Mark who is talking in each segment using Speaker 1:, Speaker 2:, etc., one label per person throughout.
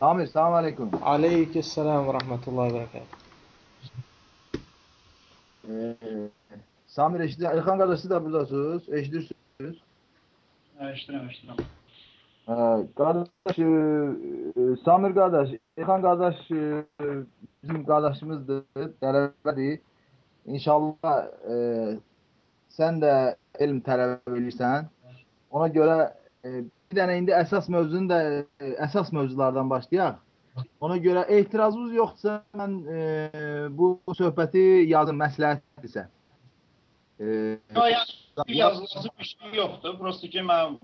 Speaker 1: Samir, salam aleyküm.
Speaker 2: Aleykümselam və rəhmətullahi və bərəkətuh.
Speaker 1: Ee, Samir eşidir. Elxan qardaş siz də buradasınız. Eşidirsiniz.
Speaker 3: Eşidirəm, eşidirəm.
Speaker 1: Ee, qardaş, e, e, Samir qardaş, Elxan qardaş e, bizim qardaşımızdır, tələbədir. İnşallah e, sən də elm tələb edirsən. Ona görə e, dənə indi əsas mövzunu da e, əsas mövzulardan başlayaq. Ona görə etirazınız yoxsa mən e, bu söhbəti yazım məsləhətdirsə. E,
Speaker 3: Ya, ya, yazılacaq bir şey yoxdur. Prosta ki, mən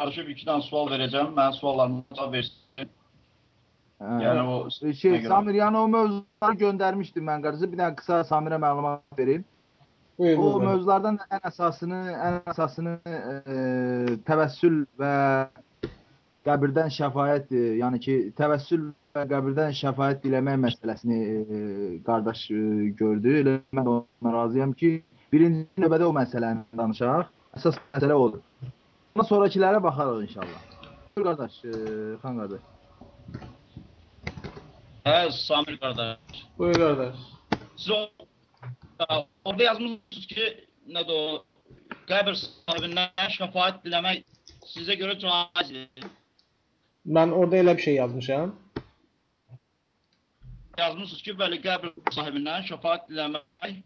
Speaker 3: qarışıb iki dənə sual verəcəm. Mənim suallarıma cavab versin.
Speaker 1: hə.
Speaker 3: Yəni o
Speaker 1: şey
Speaker 3: nə görə?
Speaker 1: Samir yəni o mövzuları göndərmişdim mən qardaşı. Bir dənə qısa Samirə məlumat verim.
Speaker 2: Buyur,
Speaker 1: O
Speaker 2: buyur,
Speaker 1: mövzulardan da ən əsasını, ən əsasını e, təvəssül və qəbirdən şəfaətdir. Yəni ki, təvəssül və qəbirdən şəfaət diləmək məsələsini e, qardaş e, gördü. Elə mən də ona razıyam ki, birinci növbədə o məsələni danışaq. Əsas məsələ odur. Ondan sonrakilərə baxarıq inşallah. Buyur qardaş, e, xan qardaş.
Speaker 3: Hə, Samir qardaş.
Speaker 2: Buyur qardaş.
Speaker 3: Siz orada yazmışsınız ki, nədir o, qəbir sahibindən şəfaət diləmək sizə görə caizdir.
Speaker 2: Mən orada elə bir şey yazmışam.
Speaker 3: Yazmışsınız ki, bəli, qəbir sahibindən şəfaət diləmək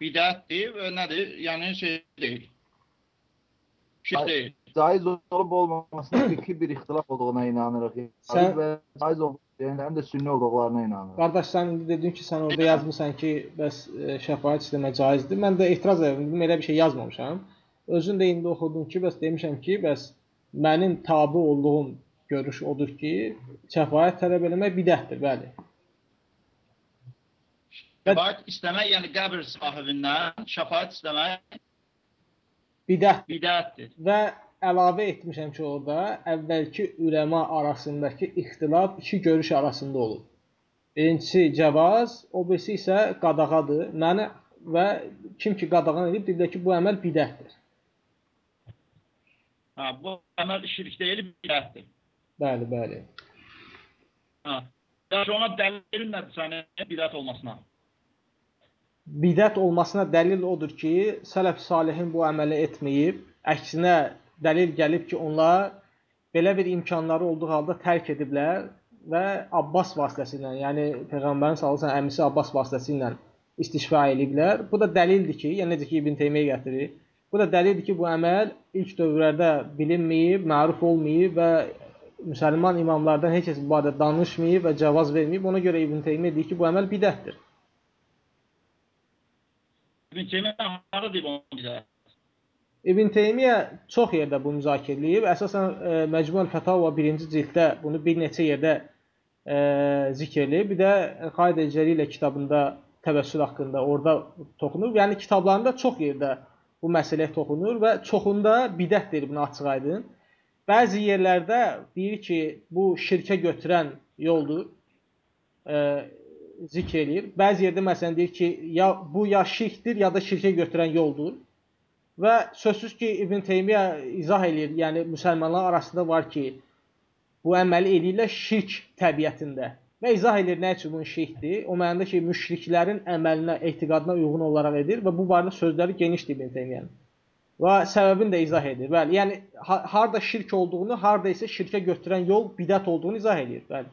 Speaker 3: bidətdir və nədir? Yəni şey deyil. Şey
Speaker 1: Ay-
Speaker 3: deyil.
Speaker 1: Caiz olub olmamasına fixi bir ixtilaf olduğuna inanırıq. Yəni,
Speaker 2: Sən-
Speaker 1: və caiz olduğunu deyənlərin də sünni olduqlarına inanırıq.
Speaker 2: Qardaş sən indi dedin ki, sən orada yazmısan ki, bəs e, şəfaət istəmək caizdir. Mən də etiraz edirəm. Elə bir şey yazmamışam. Özün də indi oxudun ki, bəs demişəm ki, bəs mənim tabe olduğum görüş odur ki, şəfaət tələb eləmək bidətdir, bəli.
Speaker 3: Şəfaət istəmək, yəni qəbir sahibindən şəfaət istəmək
Speaker 2: Bidət
Speaker 3: bidətdir.
Speaker 2: və əlavə etmişəm ki, orada əvvəlki üləma arasındakı ixtilaf iki görüş arasında olub. Birincisi cavaz, o birisi isə qadağadır. Məni və kim ki qadağan edib, deyir ki, bu əməl bidətdir.
Speaker 3: Ha, bu əməl şirk deyil, bidətdir.
Speaker 2: Bəli, bəli.
Speaker 3: Ha. Yəni ona dəlil nədir sənin bidət olmasına?
Speaker 2: Bidət olmasına dəlil odur ki, sələf salihin bu əməli etməyib, əksinə dəlil gəlib ki, onlar belə bir imkanları olduğu halda tərk ediblər və Abbas vasitəsilə, yəni peyğəmbərin sallallahu əmisi Abbas vasitəsilə istişfa ediblər. Bu da dəlildir ki, yəni necə ki İbn Teymiyyə gətirir. Bu da dəlildir ki, bu əməl ilk dövrlərdə bilinməyib, məruf olmayıb və müsəlman imamlardan heç kəs bu barədə danışmayıb və cavaz verməyib. Ona görə İbn Teymiyyə deyir ki, bu əməl bidətdir.
Speaker 3: İbn Teymiyyə harda deyib onu bizə?
Speaker 2: İbn Teymiyyə çox yerdə bunu müzakirə edib. Əsasən e, Məcmuəl Fətava 1-ci cilddə bunu bir neçə yerdə e, zikr edib. Bir də Qaid el-Cəlilə kitabında təvəssül haqqında orada toxunur. Yəni kitablarında çox yerdə bu məsələyə toxunur və çoxunda bidət deyir bunu açıq-aydın. Bəzi yerlərdə deyir ki, bu şirkə götürən yoldur. E, zikr eləyir. Bəzi yerdə məsələn deyir ki, ya bu ya şirkdir, ya da şirkə götürən yoldur. Və sözsüz ki, İbn Teymiyyə izah eləyir, yəni müsəlmanlar arasında var ki, bu əməli eləyirlər şirk təbiətində. Və izah eləyir nə üçün bunun şirkdir? O mənada ki, müşriklərin əməlinə, etiqadına uyğun olaraq edir və bu barədə sözləri genişdir İbn Teymiyyənin. Və səbəbini də izah edir. Bəli, yəni ha harda şirk olduğunu, harda isə şirkə götürən yol bidət olduğunu izah edir. Bəli.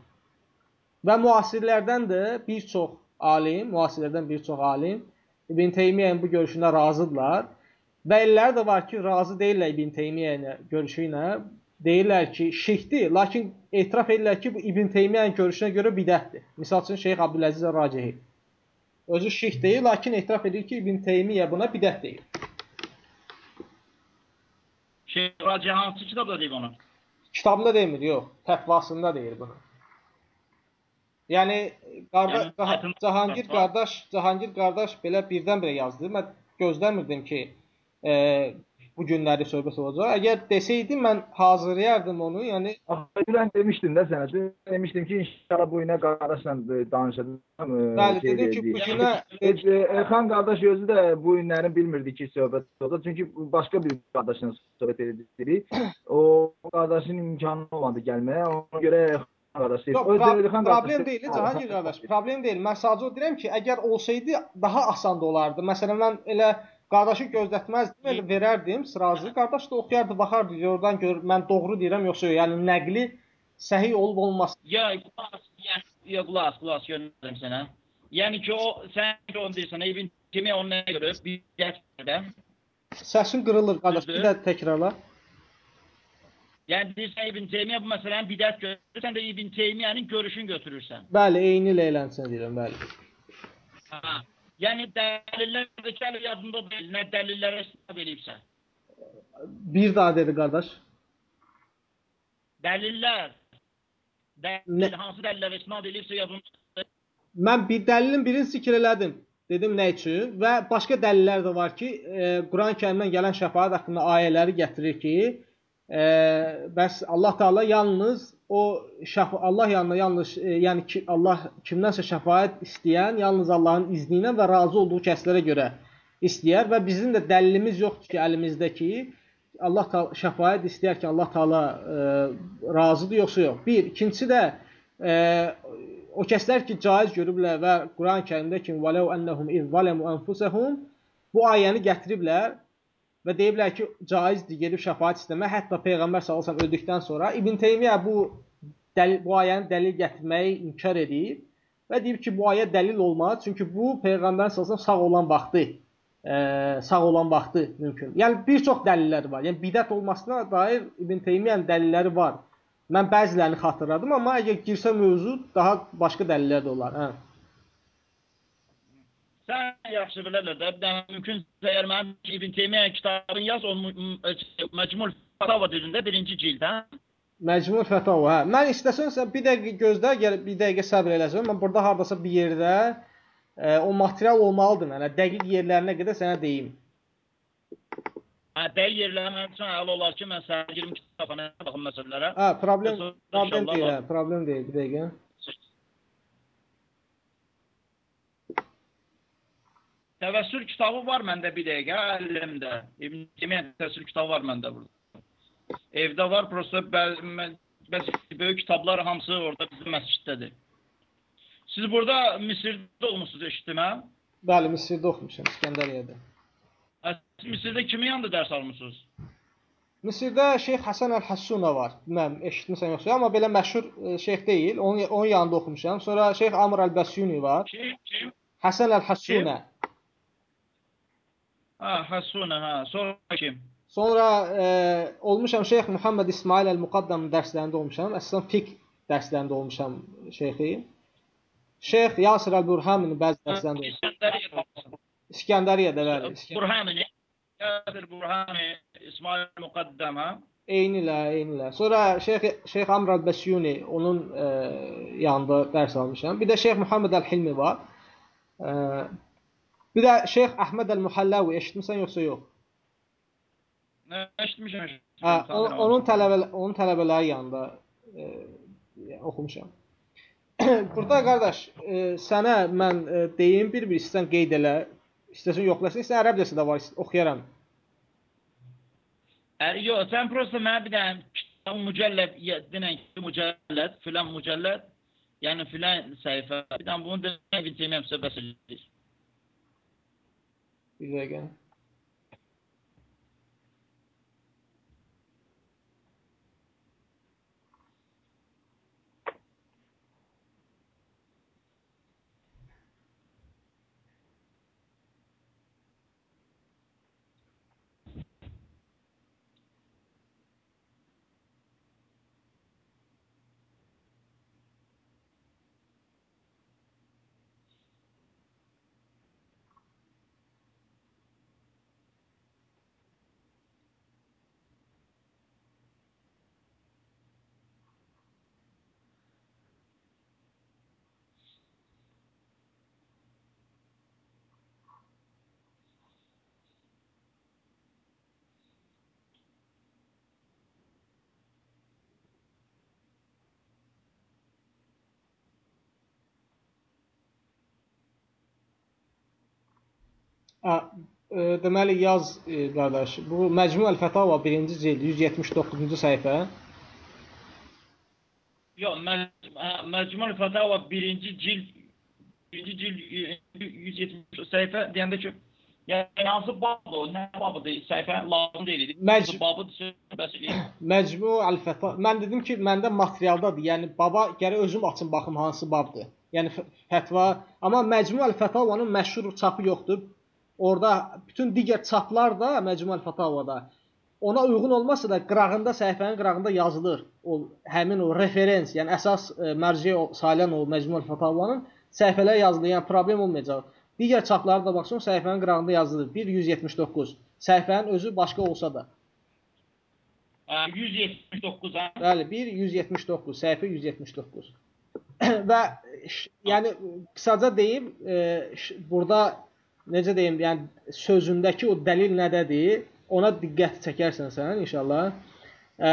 Speaker 2: Və müasirlərdən də bir çox alim, müasirlərdən bir çox alim İbn Teymiyyənin bu görüşünə razıdırlar. Və elləri də var ki, razı deyirlər İbn Teymiyyə görüşü ilə. Deyirlər ki, şirkdir, lakin etiraf edirlər ki, bu İbn Teymiyyənin görüşünə görə bidətdir. Misal üçün Şeyx Abdüləziz Racihi. Özü şirk deyil, lakin etiraf edir ki, İbn Teymiyyə buna bidət deyir.
Speaker 3: Şey, Raci hansı kitabda deyib onu?
Speaker 2: Kitabında demir, yox, tətvasında deyir bunu. Yəni qardaş
Speaker 3: Yəni,
Speaker 2: Cahangir qardaş, Cahangir qardaş belə birdən-birə yazdı. Mən gözləmirdim ki, e, bu günləri söhbət olacaq. Əgər desəydi mən hazırlayardım onu. Yəni
Speaker 1: Dünən demişdim də sənə. Demişdim ki, inşallah bu günə qardaşla e, danışacağam. e,
Speaker 2: bəli,
Speaker 1: şey
Speaker 2: dedim ki, bu günə
Speaker 1: Heç, e, Elxan qardaş özü də bu günləri bilmirdi ki, söhbət olacaq. Çünki başqa bir qardaşla söhbət edirik. O qardaşın imkanı olmadı gəlməyə. Ona görə qardaş deyir.
Speaker 2: Yox,
Speaker 1: Özü
Speaker 2: pro
Speaker 1: İlxan
Speaker 2: problem deyil Cahangir qardaş. Problem deyil. Mən sadəcə o deyirəm ki, əgər olsaydı daha asan olardı. Məsələn mən elə qardaşı gözlətməzdim, elə verərdim sırası. Qardaş da oxuyardı, baxardı, oradan gör mən doğru deyirəm yoxsa yox. Yəni nəqli səhih olub olmasın.
Speaker 3: Ya qulaq, ya qulaq, qulaq göndərim sənə. Yəni ki o sən ki onu deyirsən, evin kimi onu nəyə görə bir gətirdə.
Speaker 2: Səsin qırılır qardaş. Bir də təkrarla.
Speaker 3: Yəni deyirsən İbn Teymiyyə bu məsələni bidət görür, sən də İbn Teymiyyənin görüşünü götürürsən.
Speaker 2: Bəli, eyni ilə elənsın deyirəm, bəli.
Speaker 3: Ha. Yəni dəlillər də gəlir yadında deyil, nə dəlillərə istinad eləyibsən.
Speaker 2: Bir daha dedi qardaş.
Speaker 3: Dəlillər Dəlil,
Speaker 2: Nə-
Speaker 3: hansı dəlillərə istinad eləyibsə yadında
Speaker 2: Mən bir dəlilin birini zikr elədim. Dedim nə üçün və başqa dəlillər də var ki, e, Quran-Kərimdən gələn şəfaət haqqında ayələri gətirir ki, e, bəs Allah Taala yalnız o şəfa Allah yanında yalnız e, yəni ki Allah kimdənsə şəfaət istəyən yalnız Allahın izni ilə və razı olduğu kəslərə görə istəyər və bizim də dəlilimiz yoxdur ki, əlimizdəki Allah Taala şəfaət istəyər ki, Allah Taala e, razıdır yoxsa yox. Bir, ikincisi də e, o kəslər ki, caiz görüblər və Quran-Kərimdə ki, "Vələv ennehum iz zalemu anfusahum" bu ayəni gətiriblər və deyiblər ki, caizdir gedib şəfaət istəmək, hətta peyğəmbər sallallahu öldükdən sonra İbn Teymiyyə bu dəlil bu ayəni dəlil gətirməyi inkar edib və deyib ki, bu ayə dəlil olmaz, çünki bu peyğəmbərin sallallahu sağ olan vaxtı e, sağ olan vaxtı mümkün. Yəni bir çox dəlillər var. Yəni bidət olmasına dair İbn Teymiyyənin dəlilləri var. Mən bəzilərini xatırladım, amma əgər girsə mövzu daha başqa dəlillər də olar, hə.
Speaker 3: Sən yaxşı bilərlər də, bir dənə mümkünsə əgər mənim İbn Teymiyyə kitabını yaz, onu Məcmul Fatava dilində birinci cildə.
Speaker 2: Məcmu Fətava, hə. Mən istəsən sən bir dəqiqə gözlə, gəl bir dəqiqə səbr eləsən. Mən burada hardasa bir yerdə e, o material olmalıdır mənə. Dəqiq yerlərinə qədər sənə deyim.
Speaker 3: Hə, dəqiq yerlərə mənim üçün əla olar ki, mən sənə girim kitabxanaya baxım məsələlərə.
Speaker 2: Hə, problem problem deyil, hə, problem deyil, bir dəqiqə.
Speaker 3: Təvəssül kitabı var məndə bir dəqiqə əlimdə. İbn Teymiyyə təvəssül kitabı var məndə burada. Evdə var, prosta bəzi mən- bəs böyük kitablar hamısı orada bizim məsciddədir. Siz burada Misirdə olmusunuz eşitdim hə?
Speaker 2: Bəli, Misirdə oxumuşam, İskəndəriyyədə.
Speaker 3: Misirdə kimin yanında dərs almısınız?
Speaker 2: Misirdə Şeyx Həsən Əl-Həssuna var. Bilməm, eşitmisən yoxsa, amma belə məşhur e, şeyx deyil. Onun onun yanında oxumuşam. Sonra Şeyx Amr Əl-Bəsyuni var.
Speaker 3: Kim? Kim?
Speaker 2: Həsən Əl-Həssuna.
Speaker 3: Ha, Hasunə, hə. Sonra kim?
Speaker 2: Sonra e, olmuşam Şeyx Muhammed İsmail Əl-Muqaddam dərslərində olmuşam. Əsasən fiqh dərslərində olmuşam şeyxi. Şeyx Yasir Əl-Burhaminin bəzi dərslərində olmuşam.
Speaker 3: İskəndəriyə tapmışsın.
Speaker 2: İskəndəriyyədə bəli.
Speaker 3: Burhani. Yasir Burhani, İsmail Muqaddam, hə?
Speaker 2: Eyni ilə, eyni ilə. Sonra Şeyx Şeyx Amr Əl-Bəsyuni onun e, yanında dərs almışam. Bir də Şeyx Muhammed Əl-Hilmi var. E, bir də Şeyx Əhməd Əl-Muhallavi eşitmisən yoxsa yox?
Speaker 3: Nə eşitmişəm.
Speaker 2: Hə,
Speaker 3: eşitmişəm,
Speaker 2: onun, tələbə onun tələbələri yanında e, oxumuşam. Burada qardaş, e, sənə mən e, deyim bir-bir istəsən qeyd elə, istəsən yoxlasın, istəsən ərəbcəsi də var, oxuyaram.
Speaker 3: Ə, yox, sən prosta mənə bir dənə kitab mücəlləd, denən ki, mücəlləd, filan mücəlləd, yəni filan səhifə. Bir dənə bunu denən bir deməyəm sizə bəs edir.
Speaker 2: Bir dəqiqə. Hə, e, deməli yaz e, qardaş. Bu Məcmu el-Fətava 1-ci cild 179-cu səhifə.
Speaker 3: Yox, Məcmul Fətava birinci cild birinci cild 170 səhifə deyəndə ki, yəni hansı babdır o, nə babıdır, səhifə lazım deyil idi. Hansı babıdır, bəs eləyir.
Speaker 2: Məcmu əl-Fəta. Mən dedim ki, məndə materialdadır. Yəni baba gərək özüm açım baxım hansı babdır. Yəni fətva, amma Məcmu əl-Fətavanın məşhur çapı yoxdur. Orada bütün digər çaplar da Məcmu əl-Fətavada ona uyğun olmasa da qırağında səhifənin qırağında yazılır. O həmin o referens, yəni əsas e, mərci sayılan o Məcmu əl-Fətavanın səhifələr yazılır. Yəni problem olmayacaq. Digər çaplara da baxsın, səhifənin qırağında yazılır 179. Səhifənin özü başqa olsa da.
Speaker 3: Hə, 179 hə.
Speaker 2: Bəli, 1 179, səhifə 179. Və yəni qısaca deyim, e, burada necə deyim, yəni sözündəki o dəlil nədədir? Ona diqqət çəkərsən sən inşallah. E,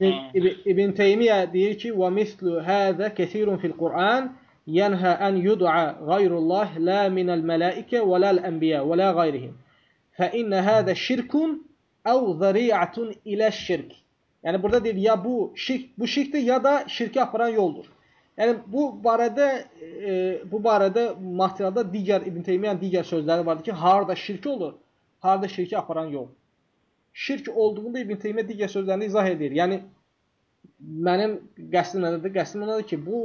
Speaker 2: İbn- İbn- Teymiyyə deyir ki: "Və mislu hada kesirun fil Quran yanha an yud'a gayrullah la minel melaike və la'l enbiya və la gayrihim. Fa inne hada şirkun ev zari'atun ila şirk." Yəni burada deyir ya bu şirk bu şirkdir ya da şirkə aparan yoldur. Yəni bu barədə e, bu barədə materialda digər İbn Teymiyyanın digər sözləri vardır ki, harda şirk olur, harda şirkə aparan yol. Şirk olduğunda İbn Teymiyyə digər sözlərində izah edir. Yəni mənim qəsdim nədir? Qəsdim ondadır ki, bu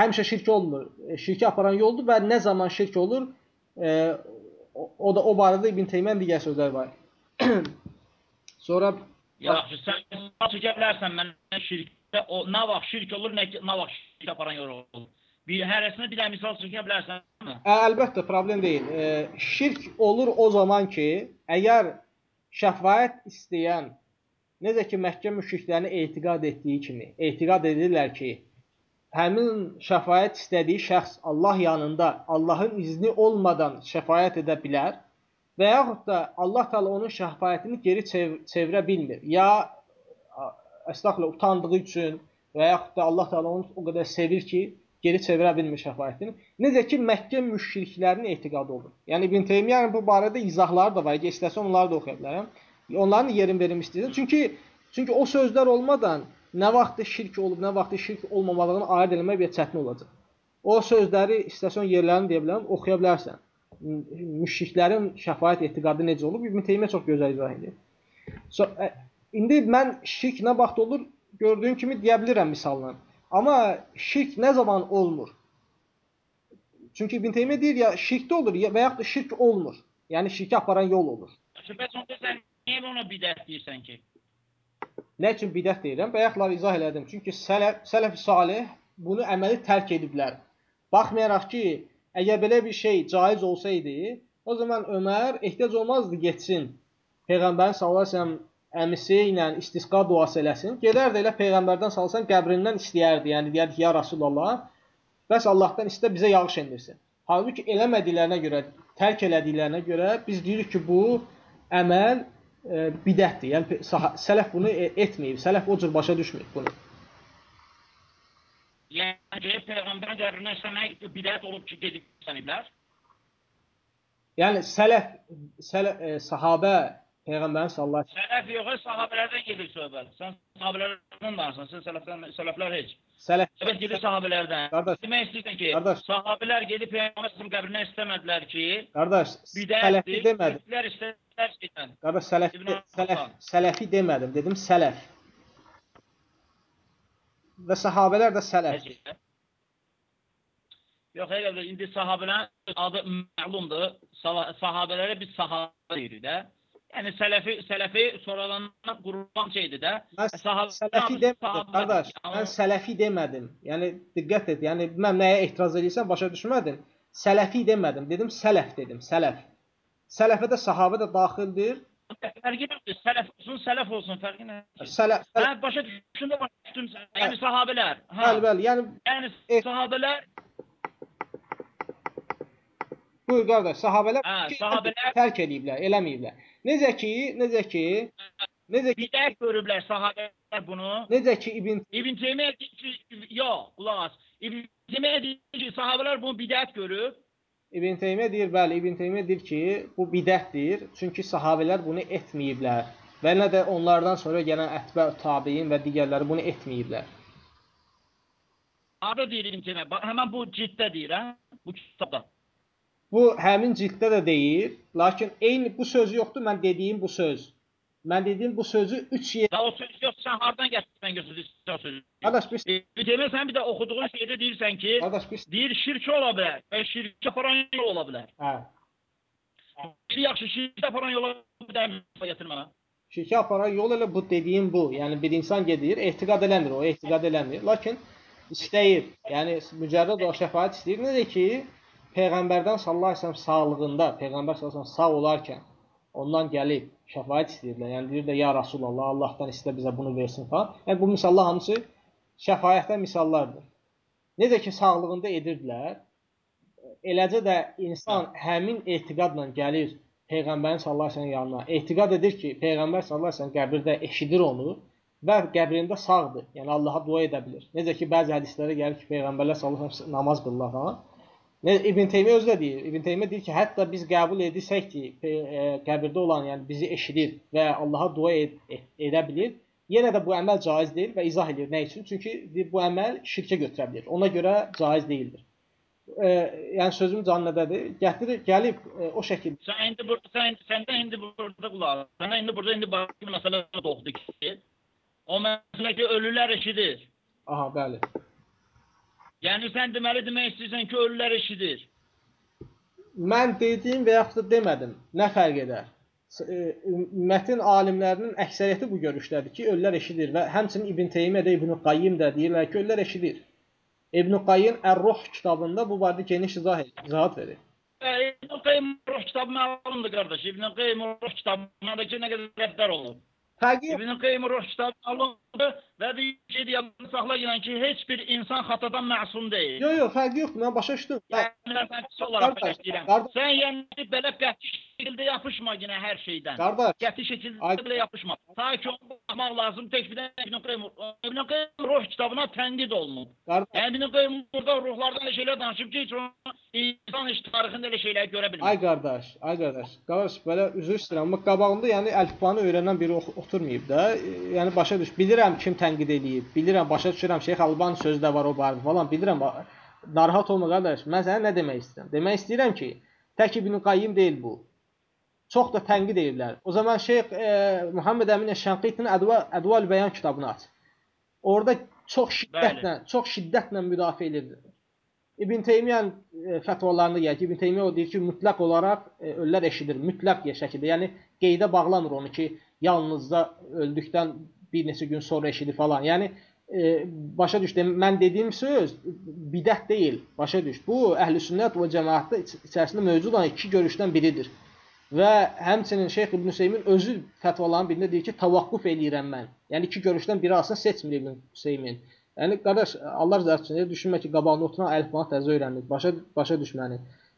Speaker 2: həmişə şirk olmur. E, Şirkə aparan yoldur və nə zaman şirk olur, e, o, da o barədə İbn Teymiyyanın digər sözləri var. Sonra
Speaker 3: Yaxşı, sən çəkə bilərsən mənə şirkdə o nə vaxt şirk olur, nə nə vaxt şirk aparan yol olur. Bir hərəsinə bir də misal çəkə bilərsənmi?
Speaker 2: Ə, əlbəttə problem deyil. E, şirk olur o zaman ki, əgər şəfaət istəyən necə ki Məkkə müşriklərini etiqad etdiyi kimi, etiqad edirlər ki, həmin şəfaət istədiyi şəxs Allah yanında Allahın izni olmadan şəfaət edə bilər və yaxud da Allah Taala onun şəfaətini geri çev çevirə bilmir. Ya əstəğfirullah utandığı üçün və yaxud da Allah Taala onu o qədər sevir ki, geri çevirə bilmir şəfaətini. Necə ki Məkkə müşriklərinin etiqadı olur. Yəni İbn Teymiyyanın bu barədə izahları da var. Əgər istəsə onları da oxuya bilərəm. Onların yerin verim istəyirəm. Çünki çünki o sözlər olmadan nə vaxtda şirk olub, nə vaxtda şirk olmamalığını ayırd etmək bir çətin olacaq. O sözləri istəsən yerlərini deyə bilərəm, oxuya bilərsən. Mü- Müşriklərin şəfaət etiqadı necə olub? İbn Teymiyyə çox gözəl izah edir. So, indi mən şirk nə vaxt olur gördüyün kimi deyə bilirəm misalla. Amma şirk nə zaman olmur? Çünki İbn Teymiyyə deyir ya şirkdə olur ya və yaxud da şirk olmur. Yəni şirkə aparan yol olur.
Speaker 3: Bəs onda sən niyə ona bidət deyirsən ki?
Speaker 2: Nə üçün bidət deyirəm? Bayaqlar izah elədim. Çünki sələf sələf salih bunu əməli tərk ediblər. Baxmayaraq ki, əgər belə bir şey caiz olsaydı, o zaman Ömər ehtiyac olmazdı getsin. Peyğəmbərin sallallahu əleyhi və səlləm əmisi ilə istisqa duası eləsin. Gedərdi elə peyğəmbərdən salsan qəbrindən istəyərdi. Yəni deyərdi ya Rasulullah, bəs Allahdan istə bizə yağış endirsin. Halbuki eləmədiklərinə görə, tərk elədiklərinə görə biz deyirik ki, bu əməl e, bidətdir. Yəni sələf bunu e- etməyib. Sələf o cür başa düşməyib bunu.
Speaker 3: Yəni ki, peyğəmbərin qəbrinə istəmək bidət olub ki, gedib səniblər.
Speaker 2: Yəni sələf, sələf e, sahabə peyğəmbərin sallallahu əleyhi
Speaker 3: Sələf yox, sahabelərdən gedir söhbət. Sən sahabelərdən danışırsan, sən sələfdən, sələflər heç.
Speaker 2: sələf
Speaker 3: Söhbət gedir sahabelərdən.
Speaker 2: Qardaş.
Speaker 3: Demək istəyirsən ki,
Speaker 2: Qardaş.
Speaker 3: sahabilər gedib Peyğəmbər qəbrinə istəmədilər ki,
Speaker 2: qardaş sələfi demədim.
Speaker 3: Sələflər istədilər şeydən.
Speaker 2: Qardaş sələfi
Speaker 3: İbn
Speaker 2: sələf sələfi demədim. Dedim sələf. Və sahabələr də sələf.
Speaker 3: Yox, elə indi sahabələrin adı məlumdur. Sahabələrə biz sahabə deyirik də. Yəni sələfi sələfi sonradan qurulan şeydir də.
Speaker 2: Mən
Speaker 3: Sahabənin
Speaker 2: sələfi
Speaker 3: adı
Speaker 2: demədim, qardaş.
Speaker 3: Amma-
Speaker 2: Mən sələfi demədim. Yəni diqqət et. Yəni bilməm nəyə etiraz edirsən, başa düşmədin. Sələfi demədim. Dedim sələf dedim, sələf. Sələfə də sahabə də daxildir.
Speaker 3: Fərqi yoxdur. Sələf olsun, sələf olsun, fərqi nə?
Speaker 2: Sələf, sələf
Speaker 3: Hə, başa düşdüm başa düşdüm. Yəni sahabələr. Hə.
Speaker 2: bəli, bəli. Yəni
Speaker 3: Yəni
Speaker 2: E-
Speaker 3: sahabələr,
Speaker 2: buyur qardaş, sahabələr
Speaker 3: hə, sahabələr
Speaker 2: tərk eləyiblər, eləməyiblər. Necə ki, necə ki, necə ki,
Speaker 3: bidət görüblər sahabələr bunu.
Speaker 2: necə ki İbn
Speaker 3: İbn Teymiyyə deyir ki, yox, qulaq as. İbn Teymiyyə deyir ki, sahabələr bunu bidət görüb.
Speaker 2: İbn Teymiyyə deyir, bəli, İbn Teymiyyə deyir ki, bu bidətdir, çünki sahabelər bunu etməyiblər. Və nə də onlardan sonra gələn ətbə tabiin və digərləri bunu etməyiblər.
Speaker 3: Harda deyir İbn Teymiyyə? Həmin bu ciddə deyir, hə? Bu kitabda.
Speaker 2: Bu həmin cilddə də deyir, lakin eyni bu söz yoxdur, mən dediyim bu söz. Mən dediyim bu sözü 3 yer.
Speaker 3: Ya o söz yox, sən hardan gətirsən götürdün o sözü?
Speaker 2: Qardaş biz
Speaker 3: İbn Teymiyyə sən bir də oxuduğun şeydə deyirsən ki,
Speaker 2: qardaş biz
Speaker 3: deyir şirk ola bilər və şirk aparan yol ola bilər.
Speaker 2: hə.
Speaker 3: Bir yaxşı şirk aparan yola bir də gətirmə.
Speaker 2: Şirkə aparan yol elə bu dediyim bu. Yəni bir insan gedir, etiqad eləmir, o etiqad eləmir. Lakin istəyir. Yəni mücərrəd o şəfaət istəyir. Necə ki peyğəmbərdən sallallahu əleyhi və səlləm sağlığında, peyğəmbər sallallahu əleyhi və səlləm sağ olarkən ondan gəlib şəfaət istəyirlər. Yəni deyirlər ya Rasulullah, Allahdan istə bizə bunu versin falan. Yəni bu misallar hamısı şəfaətdən misallardır. Necə ki sağlığında edirdilər, eləcə də insan həmin etiqadla gəlir Peyğəmbərin sallallahu əleyhi və səlləm yanına. Etiqad edir ki, Peyğəmbər sallallahu əleyhi və səlləm qəbirdə eşidir onu və qəbrində sağdır. Yəni Allaha dua edə bilir. Necə ki bəzi hədislərdə gəlir ki, peyğəmbərlər sallallahu əleyhi və səlləm namaz qılırlar falan. Ne İbn Teymiyyə özü də deyir. İbn Teymiyyə deyir ki, hətta biz qəbul etsək ki, e, qəbirdə olan, yəni bizi eşidir və Allaha dua ed ed edə bilir, yenə də bu əməl caiz deyil və izah edir nə üçün? Çünki deyir, bu əməl şirkə götürə bilər. Ona görə caiz deyildir. E, yəni sözüm cannədədir. Gətirir, gəlib e, o şəkildə
Speaker 3: Sən indi burada sən səndə indi burada qulaq. Səndə indi burada indi başqa məsələ doğdu ki, o məsələ ki, ölülər eşidir.
Speaker 2: Aha, bəli.
Speaker 3: Yəni sən deməli demək istəyirsən ki, ölülər eşidir.
Speaker 2: Mən dediyim və yaxud da demədim. Nə fərq edər? E, Ümmətin alimlərinin əksəriyyəti bu görüşdədir ki, ölülər eşidir və həmçinin İbn Teymiyyə də İbn Qayyim də deyirlər ki, ölülər eşidir. İbn Qayyim Ər-Ruh kitabında bu barədə geniş izah izahat verir.
Speaker 3: Və İbn Qayyim Ruh kitabı məlumdur qardaş. İbn Qayyim Ruh kitabına da ki, nə qədər rəddar olub.
Speaker 2: Yox.
Speaker 3: İbn Qayyim Ruh kitabı məlumdur və deyir ki, yadını saxla gələn ki, heç bir insan xatadan məsum deyil.
Speaker 2: Yox, yox, fərqi yoxdur. Mən başa düşdüm. Bax,
Speaker 3: Yəni mən pis olaraq
Speaker 2: Qardaş,
Speaker 3: başlayıram.
Speaker 2: qardaş.
Speaker 3: Sən yəni belə qəti şəkildə yapışma yenə hər şeydən.
Speaker 2: qardaş,
Speaker 3: Qəti şəkildə belə yapışma. Ta ki onu baxmaq lazım. Tək bir dənə İbn Qayyim İbn Qayyim Ruh kitabına tənqid olunub.
Speaker 2: qardaş.
Speaker 3: Yəni İbn Qayyim burada ruhlardan elə şeylər danışıb ki, heç onu insan heç tarixində elə şeylər görə bilmir.
Speaker 2: Ay qardaş, ay qardaş. Qardaş belə üzr istəyirəm. Amma qabağında yəni əlifbanı öyrənən biri oturmayıb da. Yəni başa düş. Bilirəm kim tənqid eləyib. Bilirəm, başa düşürəm Şeyx Albani sözü də var o barədə falan. Bilirəm. Narahat olma qardaş. Mən sənə nə demək istəyirəm? Demək istəyirəm ki, tək İbn Qayyim deyil bu. Çox da tənqid edirlər. O zaman Şeyx e, Muhammed Əmin Şənqitinin Ədva Ədval Bəyan kitabını aç. Orada çox şiddətlə, çox şiddətlə müdafiə edir. İbn Teymiyyə e, fətvalarında gəlir ki, İbn Teymiyyə o deyir ki, mütləq olaraq e, ölülər eşidir, mütləq şəkildə. Yəni qeydə bağlamır onu ki, yalnızca öldükdən bir neçə gün sonra eşidir falan. Yəni e, başa düş, mən dediyim söz bidət deyil. Başa düş. Bu Əhlüsünnət və Cemaatda iç- içərisində mövcud olan iki görüşdən biridir. Və həmçinin Şeyx İbn Hüseymin özü fətvaların birində deyir ki, tavaqquf eləyirəm mən. Yəni iki görüşdən biri arasında seçmir İbn Hüseymin. Yəni qardaş, Allah rızası üçün düşünmə ki, qabağında oturan əlifbanı təzə öyrənir. Başa başa düşməni.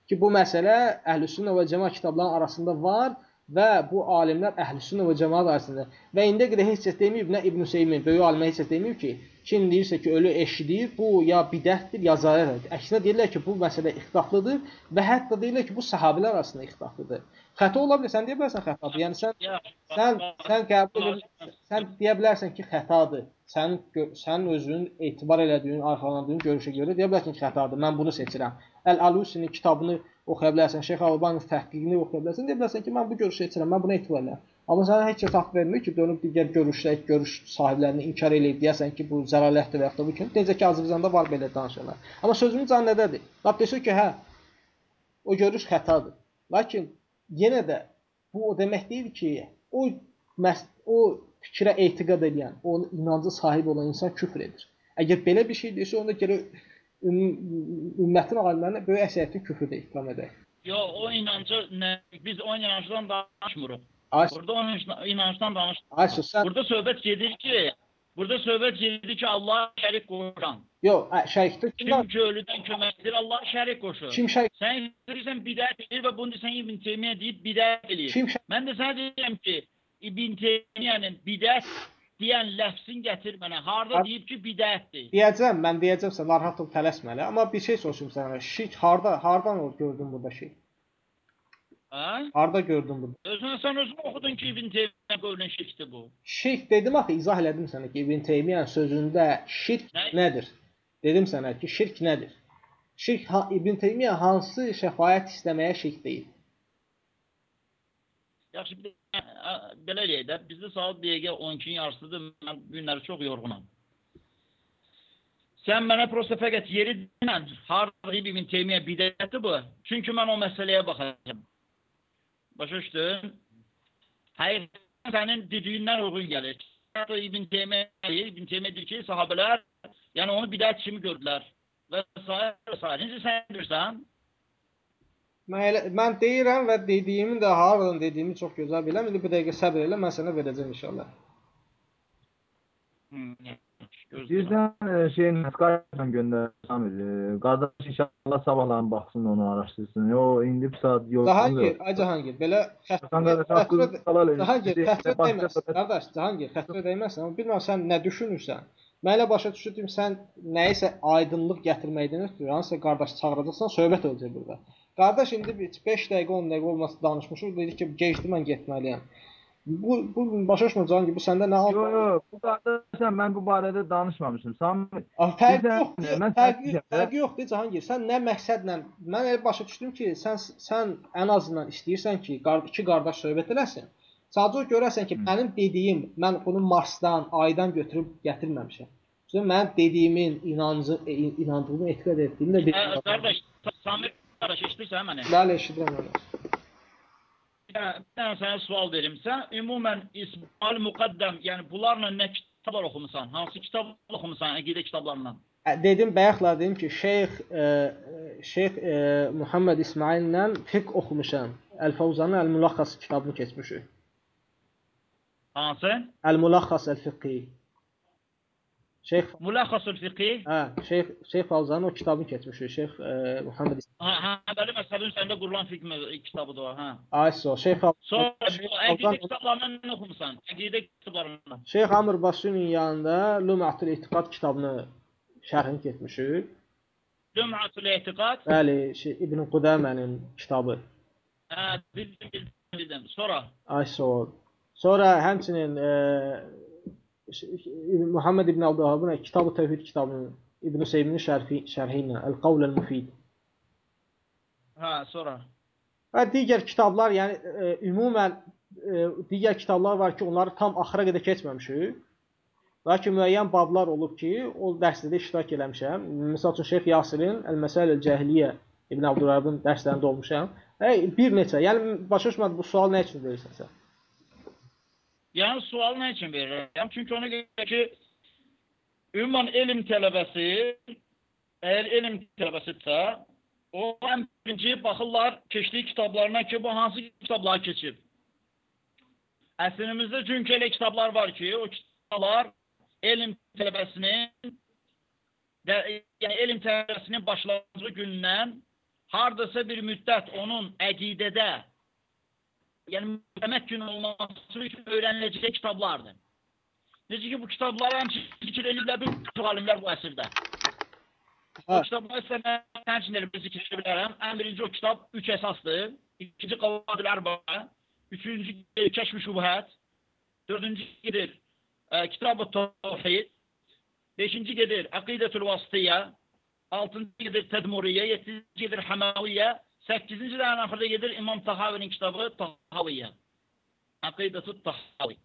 Speaker 2: Ki bu məsələ Əhlüsünnə və Cemaat kitablarının arasında var və bu alimlər Əhlüsünnə və Cemaat arasında. Və indi qədər heç kəs deməyib nə İbn Hüseymin, böyük alimlər heç kəs deməyib ki, kim deyirsə ki, ölü eşidir, bu ya bidətdir, ya zərərdir. Əksinə deyirlər ki, bu məsələ ixtilaflıdır və hətta deyirlər ki, bu səhabilər arasında ixtilaflıdır. Xəta ola bilər, sən deyə bilərsən xətadır. Yəni sən sən sən qəbul
Speaker 3: bax-
Speaker 2: edir, sən deyə bilərsən ki, xətadır. Sən gö- sən özün etibar elədiyin, arxalandığın görüşə görə deyə bilərsən ki, xətadır. Mən bunu seçirəm. Əl-Alusinin kitabını oxuya bilərsən, Şeyx Albani təhqiqini oxuya bilərsən. Deyə bilərsən ki, mən bu görüşü seçirəm, mən buna etibar edirəm. Amma sənə heç kəs haqq vermir ki, dönüb digər görüşlər, görüş sahiblərini inkar eləyib deyəsən ki, bu zərərlidir və ya da bu kimi. Necə ki, Azərbaycanda var belə danışanlar. Amma sözümün can nədədir? Lap desə ki, hə, o görüş xətadır. Lakin yenə də bu o demək deyil ki, o məs o fikrə etiqad edən, o inancı sahib olan insan küfr edir. Əgər belə bir şey desə, onda gələ üm- ümmətin alimlərinə böyük əksəriyyəti küfrdə ittiham edək.
Speaker 3: Yo, o inancı nə, biz o inancdan danışmırıq.
Speaker 2: Ay,
Speaker 3: Burada o inanc- inancdan danış.
Speaker 2: ay sus, sən
Speaker 3: Burada söhbət gedir ki, burada söhbət gedir ki, Allah şərik qoşan.
Speaker 2: yox, ə, şərikdə kim var?
Speaker 3: Kim ki ölüdən köməkdir, Allah şərik qoşur.
Speaker 2: Kim şərik?
Speaker 3: Sən deyirsən bidət edir və bunu sən İbn Teymiyyə deyib bidət eləyir.
Speaker 2: Kim şərik?
Speaker 3: Mən də sənə deyirəm ki, İbn Teymiyyənin bidət deyən ləfzin gətir mənə. Harda
Speaker 2: Har-
Speaker 3: deyib ki, bidətdir?
Speaker 2: Deyəcəm, mən deyəcəm sən narahat ol, tələsmə elə. Amma bir şey soruşum sənə. Şirk harda, hardan o gördün burada şey?
Speaker 3: Hə?
Speaker 2: Harda gördün burada?
Speaker 3: Özün sən özün oxudun ki, İbn Teymiyyə qövlün şirkdir bu.
Speaker 2: Şirk dedim axı izah elədim sənə ki, İbn Teymiyyə sözündə şirk
Speaker 3: Nə?
Speaker 2: nədir? dedim sənə ki, şirk nədir? Şirk ha, İbn Teymiyyə hansı şəfaət istəməyə şirk deyil?
Speaker 3: Yaxşı, bir belə eləyək də, bizdə saat dəqiqə 12-nin yarısıdır, mən bu günləri çox yorğunam. Sən mənə prosta fəqət yeri dinən, harada İbn Teymiyyə bidətdir bu. Çünki mən o məsələyə baxacağım. Başa düşdün? Hayır, sənin dediyindən uyğun gəlir. Hətta İbn Teymiyyə, İbn Teymiyyə deyir ki, sahabələr, yəni onu bidət kimi gördülər. Və s. və s. Necə sən bilirsən?
Speaker 2: Mən, elə, mən deyirəm və dediyimi də haradan dediyimi çox gözəl bilirəm. İndi bir dəqiqə səbr elə, mən sənə verəcəm inşallah.
Speaker 3: Hmm, gözləyirəm.
Speaker 1: Bizdən e, şeyin Skype-dan göndər Samir. E, qardaş inşallah sabahlan baxsın onu araşdırsın. Yo indi bu saat yox.
Speaker 2: Cahangir, ay Cahangir, belə. Cahangir, xətrə dəyməz. Qardaş, Cahangir, xətrə dəyməz. Amma bilmirəm sən nə düşünürsən. Mən elə başa düşdüm sən nəyisə aydınlıq gətirməkdən ötürü hansısa qardaş çağıracaqsan, söhbət olacaq burada. Qardaş indi bir 5 dəqiqə 10 dəqiqə olmasa danışmışıq, dedi ki, gecdi mən getməliyəm. Bu bu başa düşmürəm Cahangir, bu səndə nə
Speaker 1: Yo
Speaker 2: al?
Speaker 1: yo bu qardaşla mən bu barədə danışmamışım. Samir
Speaker 2: Fərqi yoxdur.
Speaker 1: mən
Speaker 2: Fərqi, fərqi yoxdur Cahangir. Sən nə məqsədlə? Mən elə başa düşdüm ki, sən sən ən azından istəyirsən ki, iki qardaş söhbət eləsin. Sadəcə görəsən ki, mənim dediyim, mən bunu Marsdan, aydan götürüb gətirməmişəm. Çünki mənim dediyimin inancı, e, inandığımı etiqad etdiyimi də bilirəm.
Speaker 3: Qardaş, Samir qardaş, eşidirsən məni?
Speaker 2: Bəli, eşidirəm.
Speaker 3: Bir dənə, sənə sual verim. Sən ümumən İsmail Müqəddəm, yəni bunlarla nə kitablar oxumusan? Hansı kitablar oxumusan əqidə kitablarından?
Speaker 2: Ə, Dedim bayaqlar dedim ki, Şeyx e, Şeyx e, Muhammed İsmaillə fiqh oxumuşam. Əl-Fawzanın Əl-Mulaxxas kitabını keçmişik.
Speaker 3: Hansı?
Speaker 2: Əl-Mulaxxas Əl-Fiqhi. Şeyx
Speaker 3: Mulaxasul fiqhi.
Speaker 2: Hə, Şeyx Şeyx Fawzanın o kitabını keçmişik. Şeyx e, Muhammed
Speaker 3: Ha, Həmbəli məzhəbin üzərində qurulan fiqh mə- kitabıdır o, hə.
Speaker 2: Ayso, Şeyx Fawzan
Speaker 3: Sonra bu
Speaker 2: Şeyx
Speaker 3: əqidə
Speaker 2: Fawzan
Speaker 3: kitablarından nə oxumusan? Əqidə kitablarından.
Speaker 2: Şeyx Amr Basuni'nin yanında Lum'atul İtiqad kitabını şərhini keçmişik.
Speaker 3: Cüm'atul etiqad.
Speaker 2: Bəli, şey, İbn Qudamənin kitabı.
Speaker 3: Hə, bildim, bildim, bildim. Sonra
Speaker 2: Ayso. Sonra həmçinin e, şey- İbn- Muhammed İbn Abdülvahabın Kitab-ı Tevhid kitabının İbn Seyminin şərhi şərhi ilə El-Qawl el-Mufid.
Speaker 3: hə, sonra.
Speaker 2: Və digər kitablar, yəni e, ümumən e, digər kitablar var ki, onları tam axıra qədər keçməmişik. Lakin müəyyən bablar olub ki, o dərsdə iştirak eləmişəm. Məsəl üçün Şeyx Yasirin El-Məsəl el-Cəhiliyyə İbn Abdülvahabın dərslərində olmuşam. Hey, bir neçə. Yəni başa düşmədim bu sual nə üçün verirsən sən?
Speaker 3: Yəni sualı nə üçün verirəm? Çünki ona görə ki, ümumən elm tələbəsi, əgər elm tələbəsidirsə, o ən birinci baxırlar keçdiyi kitablarına ki, bu hansı kitabları keçib. Əslimizdə çünki elə kitablar var ki, o kitablar elm tələbəsinin və yəni elm tələbəsinin başlanğıcı gündən hardasa bir müddət onun əqidədə yəni mütəməkkin olması üçün öyrəniləcək kitablardır. Necə ki, bu kitabları həmçinin zikr ediblər bir çox alimlər bu əsrdə. O
Speaker 2: Hə.
Speaker 3: kitabları isə mən həmçinin bir zikr edə bilərəm. Ən birinci o kitab üç əsasdır. İkinci Qavadil Ərba, üçüncü gedir Kəşf-i Şubhət, dördüncü gedir e, Kitab-ı Tevhid, beşinci gedir Aqidetül Vasitiyyə, altıncı gedir Tedmuriyyə, yeddinci gedir Həmaviyyə, səkkizinci də ən axırda gedir İmam Tahavinin kitabı Tahaviyyə. Aqidetü Tahavi.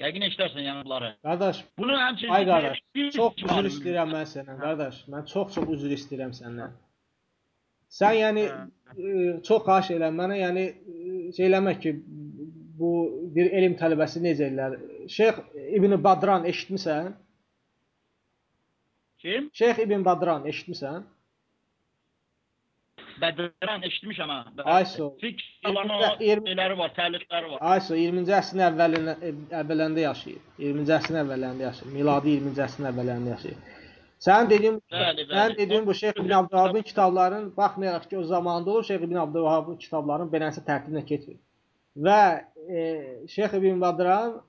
Speaker 3: Yəqin eşlərsən yəni bunları.
Speaker 2: Qardaş,
Speaker 3: Bunu həmçinin
Speaker 2: ay qardaş,
Speaker 3: bir-
Speaker 2: çox üzr istəyirəm mən səndən, qardaş. Mən çox-çox üzr istəyirəm səndən. Sən yəni e, çox xahiş edirəm mənə, yəni şey eləmək ki, bu bir elm tələbəsi necə ellər? Şeyx İbn Badran eşitmisən?
Speaker 3: Kim?
Speaker 2: Şeyx İbn Badran eşitmisən?
Speaker 3: Bədran eşitmişəm ha.
Speaker 2: Ayso.
Speaker 3: Şeyləri var, təlifləri var.
Speaker 2: Ayso 20-ci əsrin əvvəlində əvvəllərində yaşayır. 20-ci əsrin əvvəllərində yaşayır. Miladi 20-ci əsrin əvvəllərində yaşayır.
Speaker 3: Bəli, bəli.
Speaker 2: Sənin dediyin bu Şeyx İbn Abdülvahabın kitablarının baxmayaraq ki, o zamanında olub Şeyx İbn Abdülvahabın kitablarının beləsə tərtiblə keçmir. Və e, Şeyx İbn Badran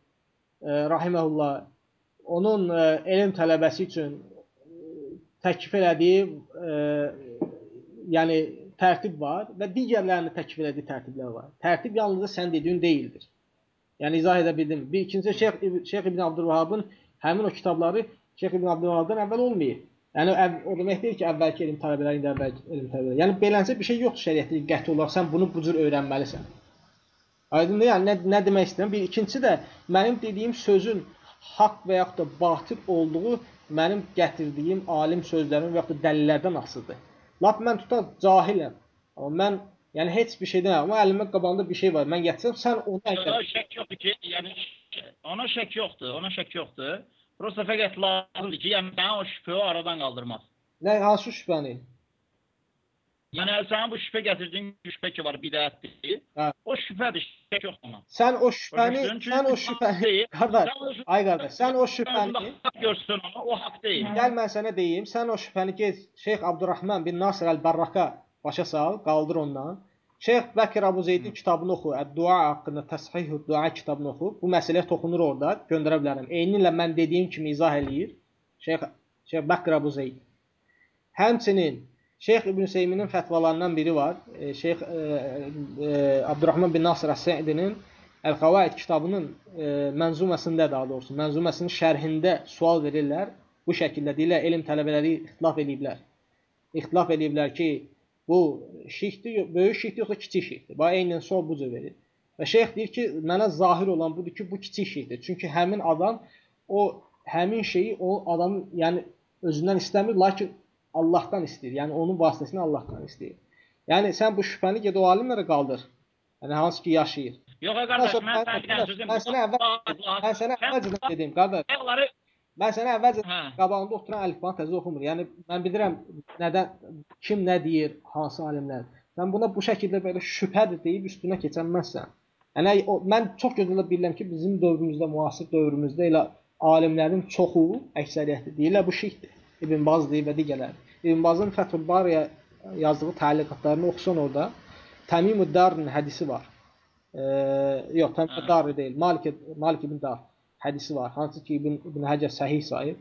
Speaker 2: e, rahimehullah onun e, elm tələbəsi üçün e, təklif elədiyi e, yəni tərtib var və digərlərinin təklif elədiyi tərtiblər var. Tərtib yalnızca sən dediyin deyildir. Yəni izah edə bildim. Bir ikinci Şeyx Şeyx İbn Abdülvahabın həmin o kitabları Şeyx İbn Abdülvahhabdan əvvəl olmayıb. Yəni o demək deyil ki, əvvəlki elm tələbələri indi əvvəlki elm tələbələri. Yəni beləncə bir şey yoxdur şəriətdə qəti olaraq sən bunu bu cür öyrənməlisən. Aydındır? Yəni nə, nə demək istəyirəm? Bir ikincisi də mənim dediyim sözün haqq və yaxud da batil olduğu mənim gətirdiyim alim sözlərin və yaxud da dəlillərdən asılıdır. Lap mən tutan cahiləm. Amma mən yəni heç bir şeydən, amma əlimə qabağında bir şey var. Mən gətirsəm sən onu
Speaker 3: Ona şək yoxdur ki, yəni ona şək yoxdur, ona şək yoxdur. Prosta fəqət lazımdır ki, yəni sənin o şübhəni aradan qaldırmaq.
Speaker 2: Nə hansı şübhəni?
Speaker 3: Yəni sənin bu şübhə gətirdiyin şübhə ki var bidətdir.
Speaker 2: Hə.
Speaker 3: O şübhədir, şək yoxdur ona.
Speaker 2: Sən o şübhəni, sən o şübhəni, qardaş,
Speaker 3: Sən
Speaker 2: ay qardaş, sən o şübhəni,
Speaker 3: görsün ona, o haqq deyil.
Speaker 2: gəl mən sənə deyim, sən o şübhəni get Şeyx Abdurrahman bin Nasir əl-Barraka başa sal, qaldır ondan. Şeyx Bəkir Abu Zeydin kitabını oxu, Əd-Dua haqqında Təshihü Dua kitabını oxu. Bu məsələyə toxunur orada, göndərə bilərəm. Eyni ilə mən dediyim kimi izah eləyir. Şeyx Şeyx Bəkir Abu Zeyd. Həmçinin Şeyx İbn Seyminin fətvalarından biri var. E, Şeyx e, e, Abdurrahman bin Nasir Əs-Səidinin Əl-Xavaid kitabının mənzuməsində daha doğrusu, mənzuməsinin şərhində sual verirlər. Bu şəkildə deyirlər, elm tələbələri ixtilaf eləyiblər. İxtilaf eləyiblər ki, bu şirkdir, böyük şirkdir yoxsa kiçik şirkdir? Bax eynən sual bu cür verir. Və şeyx deyir ki, mənə zahir olan budur ki, bu kiçik şirkdir. Çünki həmin adam o həmin şeyi o adam yəni özündən istəmir, lakin Allahdan istəyir. Yəni onun vasitəsilə Allahdan istəyir. Yəni sən bu şübhəni get o alimlərə qaldır. Yəni hansı ki yaşayır.
Speaker 3: Yox qardaş, mən sənə bir dənə sözüm.
Speaker 2: mən sənə əvvəl mən sənə əvvəlcədən dedim, qardaş.
Speaker 3: Ayaqları
Speaker 2: Mən sənə əvvəlcə
Speaker 3: hə.
Speaker 2: qabağında oturan əlifbanı təzə oxumur. Yəni mən bilirəm nədən kim nə deyir, hansı alimlər. Sən buna bu şəkildə belə şübhədir deyib üstünə keçənməzsən. Yəni o, mən çox gözəl bilirəm ki, bizim dövrümüzdə, müasir dövrümüzdə elə alimlərin çoxu, əksəriyyəti deyirlər bu şirkdir. İbn Baz deyir və digərləri. İbn Bazın Fəthül Bariyə yazdığı təliqatlarını oxusan orada Təmimud Darın hədisi var. Ee, yox, Təmimud Dar deyil. Malik Malik ibn Dar hədisi var. Hansı ki İbn İbn Həcər səhih sayır.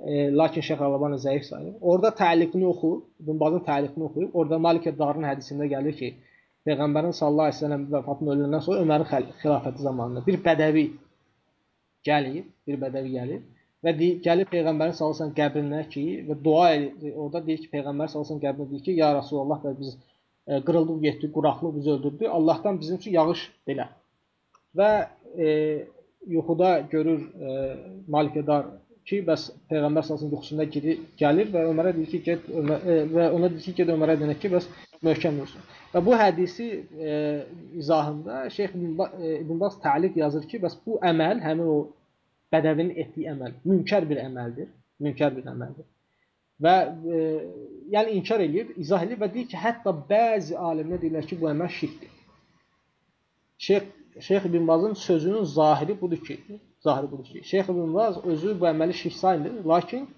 Speaker 2: E, lakin Şeyx Əlbani zəif sayır. Orada təliqini oxu, İbn Bazın təliqini oxuyub, orada Malik Darın hədisində gəlir ki, Peyğəmbərin sallallahu əleyhi və səlləm vəfatının öləndən sonra Ömərin xil- xilafəti zamanında bir bədəvi gəlir, bir bədəvi gəlir və deyir, gəlir Peyğəmbərin sallallahu qəbrinə ki, və dua edir. Orada deyir ki, Peyğəmbər sallallahu qəbrinə deyir ki, ya Rasulullah və biz e, qırıldıq, getdik, quraqlıq bizi öldürdü. Allahdan bizim üçün yağış dilə. Və e, yuxuda görür e, Malikədar ki, bəs Peyğəmbər sallallahu yuxusunda girir, gəlir və Ömərə deyir ki, get Ömər, e, və ona deyir ki, get Ömərə denək ki, bəs möhkəm dursun. Və bu hədisi e, izahında Şeyx İbn Ba- e, İbn Baz təliq yazır ki, bəs bu əməl həmin o bədəvinin etdiyi əməl münkər bir əməldir. Münkər bir əməldir. Və e, yəni inkar eləyir, izah eləyir və deyir ki, hətta bəzi alimlər deyirlər ki, bu əməl şirkdir. Şeyx Şeyx İbn Bazın sözünün zahiri budur ki, zahiri budur ki, Şeyx İbn Baz özü bu əməli şirk saymır, lakin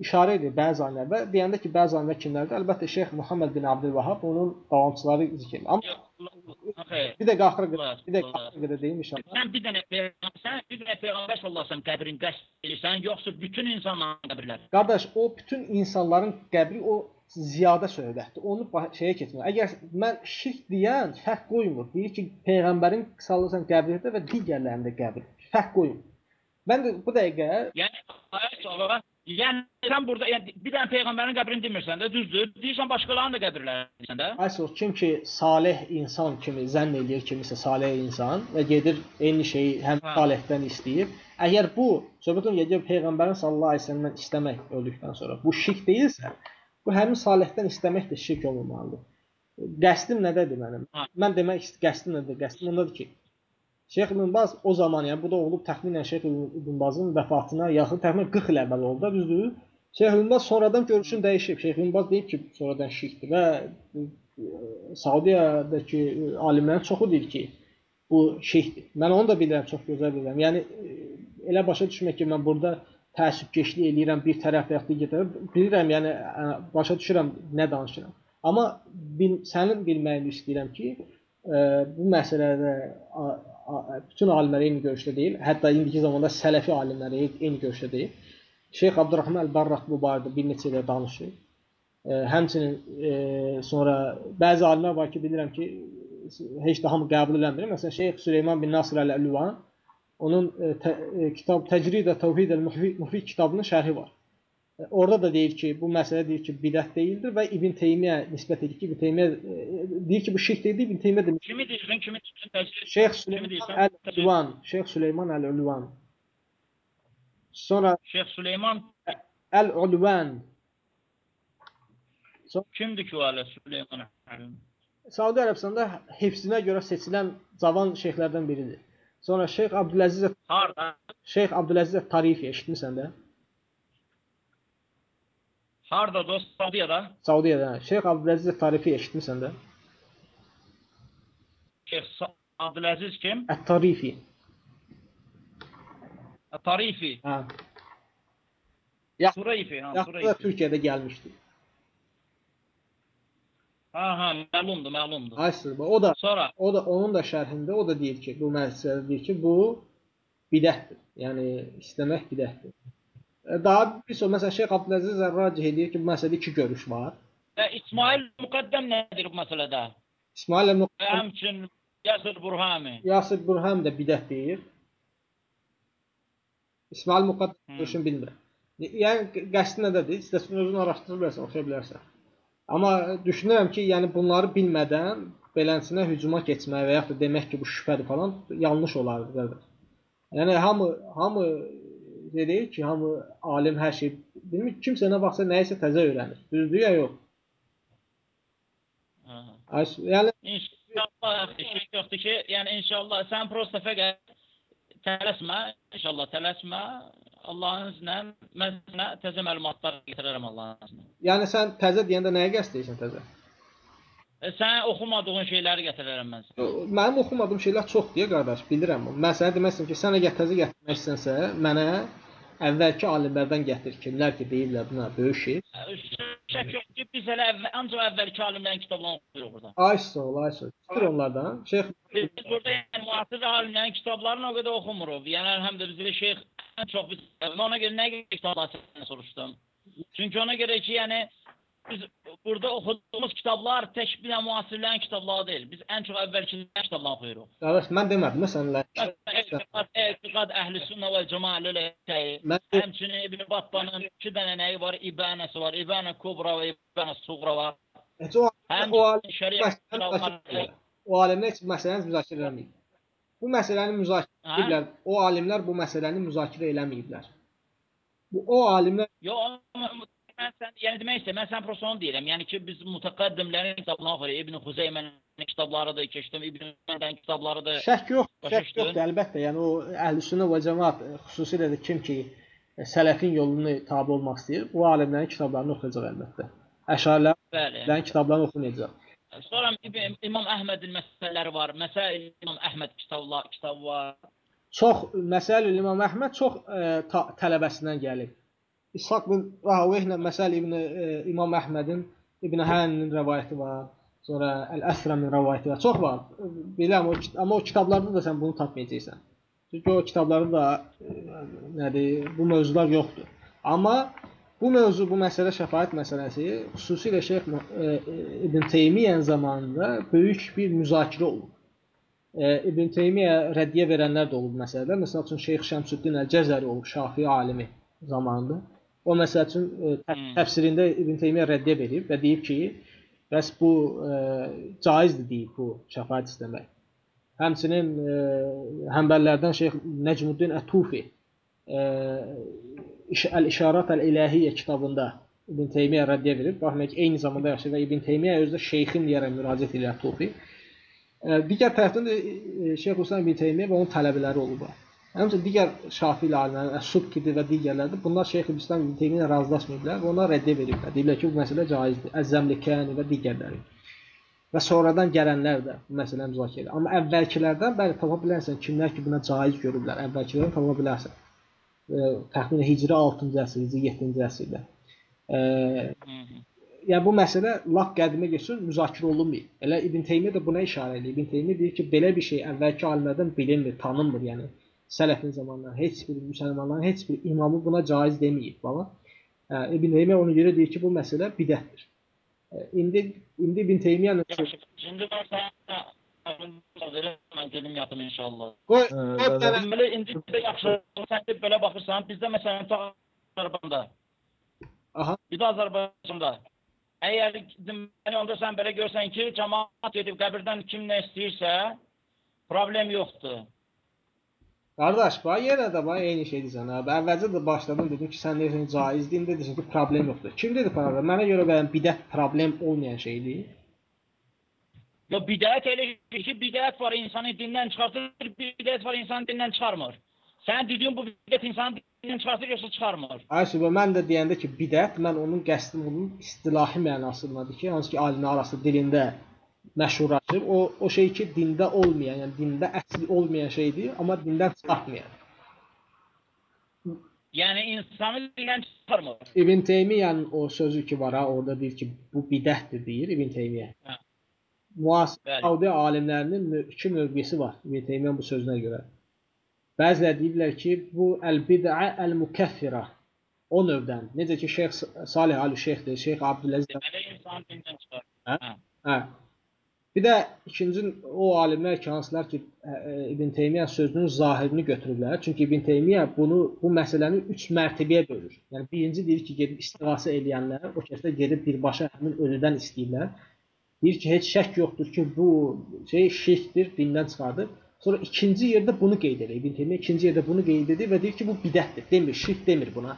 Speaker 2: işarə edir bəzi alimlər və deyəndə ki, bəzi alimlər kimlərdir? Əlbəttə Şeyx Muhammed bin Abdülvahhab onun davamçıları zikr edir. Amma
Speaker 3: Xeyr.
Speaker 2: bir də axıra qədər, bir də axıra qədər deyim inşallah.
Speaker 3: Sən bir dənə peyğəmbər, sən bir dənə peyğəmbər sallallahu əleyhi və səlləm qəbrin qəsd edirsən, yoxsa bütün insanların qəbirləri?
Speaker 2: Qardaş, o bütün insanların qəbri o ziyadə söhbətdir. Onu şeyə keçmir. Əgər mən şirk deyən fərq qoymur. Deyir ki, peyğəmbərin sallallahu qəbridir və digərlərinin də qəbri. Fərq qoymur. Mən də bu dəqiqə
Speaker 3: Yəni ayət sonra, yəni sən burada yəni bir dənə peyğəmbərin qəbrini demirsən də, düzdür? Deyirsən başqalarının da qəbirlərini deyirsən də.
Speaker 2: Əsl kim ki salih insan kimi zənn eləyir kimisə salih insan və gedir eyni şeyi həm
Speaker 3: Hə.
Speaker 2: salihdən istəyir. Əgər bu söhbətin gedir peyğəmbərin sallallahu əleyhi və səlləmdən istəmək öldükdən sonra bu şirk deyilsə, bu həmin salihdən istəmək də şirk olmamalıdır. Qəsdim nədədir mənim?
Speaker 3: Hə.
Speaker 2: Mən demək qəsdim nədir? Qəsdim ondadır ki, Şeyx İbn Baz o zaman, yəni bu da olub təxminən Şeyx İbn Bazın vəfatına yaxın təxminən 40 il əvvəl oldu, da, düzdür? Şeyx İbn Baz sonradan görüşünü dəyişib. Şeyx İbn Baz deyib ki, sonradan şirkdir və e, Saudiyadakı e, alimlərin çoxu deyir ki, bu şirkdir. Mən onu da bilirəm, çox gözəl bilirəm. Yəni e, elə başa düşmək ki, mən burada təəssübkeşlik eləyirəm bir tərəf və ya digər tərəf. Bilirəm, yəni başa düşürəm nə danışıram. Amma bil, sənin bilməyini istəyirəm ki, ə, bu məsələdə bütün alimlər eyni görüşdə deyil. Hətta indiki zamanda sələfi alimlər eyni görüşdə deyil. Şeyx Abdurrahman Əl-Barraq bu barədə bir neçə də danışır. E, həmçinin e, sonra bəzi alimlər var ki, bilirəm ki, heç də hamı qəbul eləmir. Məsələn, Şeyx Süleyman bin Nasir Əl-Əlvan onun e, te, e, kitab Təcrid və Təvhid el-Mufid kitabının şərhi var. E, Orada da deyir ki, bu məsələ deyir ki, bidət deyildir və İbn Teymiyyə nisbət edir ki, İbn Teymiyyə e, deyir ki, bu şirk deyil, İbn Teymiyyə də
Speaker 3: Kimi deyirsən, kimi? Təcrid-
Speaker 2: Şeyx? Süleyman Əl-Ülvan, Şeyx Süleyman Əl-Ülvan. Sonra
Speaker 3: Şeyx Süleyman
Speaker 2: Əl-Ülvan.
Speaker 3: kimdir ki o hələ Süleyman?
Speaker 2: Saudi Ərəbistanda hifzinə görə seçilən cavan şeyxlərdən biridir. Sonra Şeyx Abdüləziz
Speaker 3: Harda?
Speaker 2: Şeyx Abdüləziz Tarifi eşitmisən də?
Speaker 3: Harda dost? Saudiyada?
Speaker 2: Saudiyada. Şeyx Abdüləziz Tarifi eşitmisən də?
Speaker 3: Şeyx Abdüləziz kim?
Speaker 2: Ət-Tarifi.
Speaker 3: Tarifi.
Speaker 2: Hə.
Speaker 3: Surayfi, ha,
Speaker 2: Yaxında
Speaker 3: Surayfi.
Speaker 2: Türkiyədə gəlmişdi.
Speaker 3: Ha, ha, məlumdur, məlumdur.
Speaker 2: Aysır. O da
Speaker 3: Sonra
Speaker 2: o da onun da şərhində o da deyir ki, bu məsələ deyir ki, bu bidətdir. Yəni istəmək bidətdir. Daha bir sonra məsələn Şeyx Abdüləziz Zərracih deyir ki, bu məsələdə iki görüş var.
Speaker 3: e, İsmail Müqəddəm nədir bu məsələdə?
Speaker 2: İsmail
Speaker 3: Və
Speaker 2: Əl-Muqaddəm
Speaker 3: həmçin Yasir Burhami.
Speaker 2: Yasir Burham da bidət deyir. İsmail Muqaddəm
Speaker 3: Hmm.
Speaker 2: görüşünü bilmirəm. Yəni qəsdi nədədir? İstəsən özün araşdıra bilərsən, oxuya bilərsən. Amma düşünürəm ki, yəni bunları bilmədən beləsinə hücuma keçmək və yaxud da demək ki, bu şübhədir falan yanlış olardı. Yəni hamı hamı deyir ki, hamı alim hər şey bilmir. Kimsə nə vaxtsa nəyisə təzə öyrənir. Düzdür ya yox?
Speaker 3: Ha.
Speaker 2: Ay, Yəni
Speaker 3: İnşallah şey yoxdur ki, yəni inşallah sən prosta fəqət tələsmə, inşallah tələsmə. Allahın izni mən sənə təzə məlumatlar gətirərəm Allahın izni.
Speaker 2: yəni sən təzə deyəndə nəyə qəsd edirsən təzə?
Speaker 3: E, sən oxumadığın şeyləri gətirərəm mən sənə.
Speaker 2: Mənim oxumadığım şeylər çoxdur ya qardaş, bilirəm. Mən sənə deməsin ki, sən əgər təzə gətirmək istəsən, mənə əvvəlki alimlərdən gətir. Kimlər ki, deyirlər buna böyük şey.
Speaker 3: Şək yox ki, biz hələ əvvəl, ancaq əvvəlki alimlərin kitablarını oxuyuruq burada.
Speaker 2: Ay sağ ol, ay sağ ol. Gətir onlardan. Şeyx
Speaker 3: Biz burada yəni müasir alimlərin kitablarını o qədər oxumuruq. Yəni əlhəmdülillah bizdə şeyx ən çox biz ona görə nə qədər kitablar sənə soruşdum. Çünki ona görə ki, yəni biz burada oxuduğumuz kitablar tək bir müasirlərin kitabları deyil. Biz ən çox əvvəlkilərin kitablarını oxuyuruq.
Speaker 2: qardaş mən demədim sənlə.
Speaker 3: Etiqad, əhl-i sünnə və.
Speaker 2: Mən
Speaker 3: Həmçinin İbn Battanın iki dənə nəyi var? İbanəsi var. İbanə kubra və İbanə suğra var.
Speaker 2: heç o
Speaker 3: Həm
Speaker 2: o alim
Speaker 3: şəriət kitabları.
Speaker 2: O alimlər heç məsələni müzakirə eləməyib. Bu məsələni müzakirə
Speaker 3: Hə?
Speaker 2: ediblər. O alimlər bu məsələni müzakirə eləməyiblər. Bu o alimlər
Speaker 3: Yox, mən sən, yəni demək istəyirəm, mən sən prosta onu deyirəm. Yəni ki, biz mütəqəddimlərin kitablarını oxuyuruq. İbn Xuzeymənin kitablarıdır, keçdim İbn Məndən kitablarıdır.
Speaker 2: Şək yox, şək yoxdur əlbəttə. Yəni o əhlüsünnə və cemaat e, xüsusilə də kim ki e, sələfin yolunu tabe olmaq istəyir, bu alimlərin kitablarını oxuyacaq əlbəttə. Əşarilərin kitablarını oxumayacaq.
Speaker 3: Sonra İmam Əhmədin məsələləri var. Məsail İmam Əhməd kitablar, kitabı var.
Speaker 2: Çox Məsəl İmam Əhməd çox e, ta, tələbəsindən gəlib. İshaq bin Rahaweyh ilə Məsəl İbn e, İmam Əhmədin İbn Hənin rivayəti var. Sonra Əl-Əsramin rivayəti var. Çox var. Bilirəm o amma o kitablarda da sən bunu tapmayacaqsan. Çünki o kitablarda da e, nədir, bu mövzular yoxdur. Amma bu mövzu, bu məsələ şəfaət məsələsi xüsusilə Şeyx e, İbn Teymiyyə zamanında böyük bir müzakirə olub. İbn Teymiyyə rəddiyə verənlər də olub məsələdə. Məsəl üçün Şeyx Şəmsüddin Əl-Cəzəri olub, Şafii alimi zamanında. O məsəl üçün e,
Speaker 3: Hmm.
Speaker 2: təfsirində İbn Teymiyyə rəddiyə verib və deyib ki, bəs bu e, caizdir deyib bu şəfaət istəmək. Həmçinin e, həmbəllərdən Şeyx Nəcmuddin Ətufi İş- Əl-İşarat Əl-İlahiyyə kitabında İbn Teymiyyə rəddiyə verib. Baxmayaraq ki, eyni zamanda yaşayır və İbn Teymiyyə özü də şeyxin deyərək müraciət edir Ətufi. Digər tərəfdən də Şeyx Hüseyn İbn Teymiyyə və onun tələbələri olub. Həmçinin digər Şafii alimlər, Əs-Subkidi və digərləri bunlar Şeyx İslam İbn Teymiyyə razılaşmayıblar və onlar rəddiyə veriblər. Deyirlər ki, bu məsələ caizdir. Əz-Zəmlikani və digərləri. Və sonradan gələnlər də bu məsələni müzakirə edir. Amma əvvəlkilərdən bəli tapa bilərsən kimlər ki buna caiz görüblər. Əvvəlkilərdən tapa bilərsən. E, təxminən Hicri 6-cı əsr, Hicri 7-ci əsrdə. E, yəni bu məsələ lap qədimə keçsin müzakirə olunmayıb. Elə İbn Teymiyyə də buna işarə edir. İbn Teymiyyə deyir ki, belə bir şey əvvəlki alimlərdən bilinmir, tanınmır, yəni sələfin zamanında heç bir müsəlmanların heç bir imamı buna caiz deməyib falan. Hə, İbn Teymiyyə ona görə deyir ki, bu məsələ bidətdir. E, İndi indi İbn Teymiyyə
Speaker 3: Yaxşı. Şimdi mən gedim yatım inşallah.
Speaker 2: Qoy,
Speaker 1: Hə,
Speaker 3: Deməli indi də yaxşı sən də belə baxırsan, bizdə məsələn Azərbaycanda,
Speaker 2: Aha.
Speaker 3: bir də Azərbaycanda. Əgər deməli onda sən belə görsən ki, cəmaət gedib qəbirdən kim nə istəyirsə, problem yoxdur.
Speaker 2: Qardaş, bax yenə də bax eyni şeydir sən abi. Əvvəlcə də başladım dedim ki, sən deyirsən caizdir, indi deyirsən ki, problem yoxdur. Kim dedi problem? Mənə görə bəyən bidət problem olmayan şeydir.
Speaker 3: Ya bidət elə ki, bidət var insanı dindən çıxartır, bidət var insanı dindən çıxarmır. Sən dediyin bu bidət insanı dindən çıxartır yoxsa çıxarmır?
Speaker 2: Ay sübə, mən də deyəndə ki, bidət, mən onun qəsdim onun istilahi mənasındadır ki, hansı ki alimlər arasında dilində məşhurlaşıb. O o şey ki, dində olmayan, yəni dində əsli olmayan şeydir, amma dindən çıxartmayan.
Speaker 3: Yəni insanı dindən çıxarmır.
Speaker 2: İbn Teymiyənin o sözü ki var ha, orada deyir ki, bu bidətdir deyir İbn Teymiyyə.
Speaker 3: Hə.
Speaker 2: Müasir. Saudi alimlərinin iki mövqesi var İbn Teymiyənin bu sözünə görə. Bəziləri deyirlər ki, bu əl-bid'a əl-mukaffira o növdən. Necə ki Şeyx Salih Ali Şeyxdir, Şeyx Abdüləziz
Speaker 3: Deməli insanı dindən çıxarır.
Speaker 2: Hə?
Speaker 3: Hə.
Speaker 2: Hə. Bir də ikinci o alimlər ki, hansılar ki, İbn Teymiyyə sözünün zahirini götürüblər. Çünki İbn Teymiyyə bunu bu məsələni 3 mərtəbəyə bölür. Yəni birinci deyir ki, gedib istigası eləyənlər o kəsdə gedib birbaşa həmin ölüdən istəyirlər. Deyir ki, heç şək yoxdur ki, bu şey şirkdir, dindən çıxardır. Sonra ikinci yerdə bunu qeyd edir. İbn Teymiyyə ikinci yerdə bunu qeyd edir və deyir ki, bu bidətdir. Demir, şirk demir buna.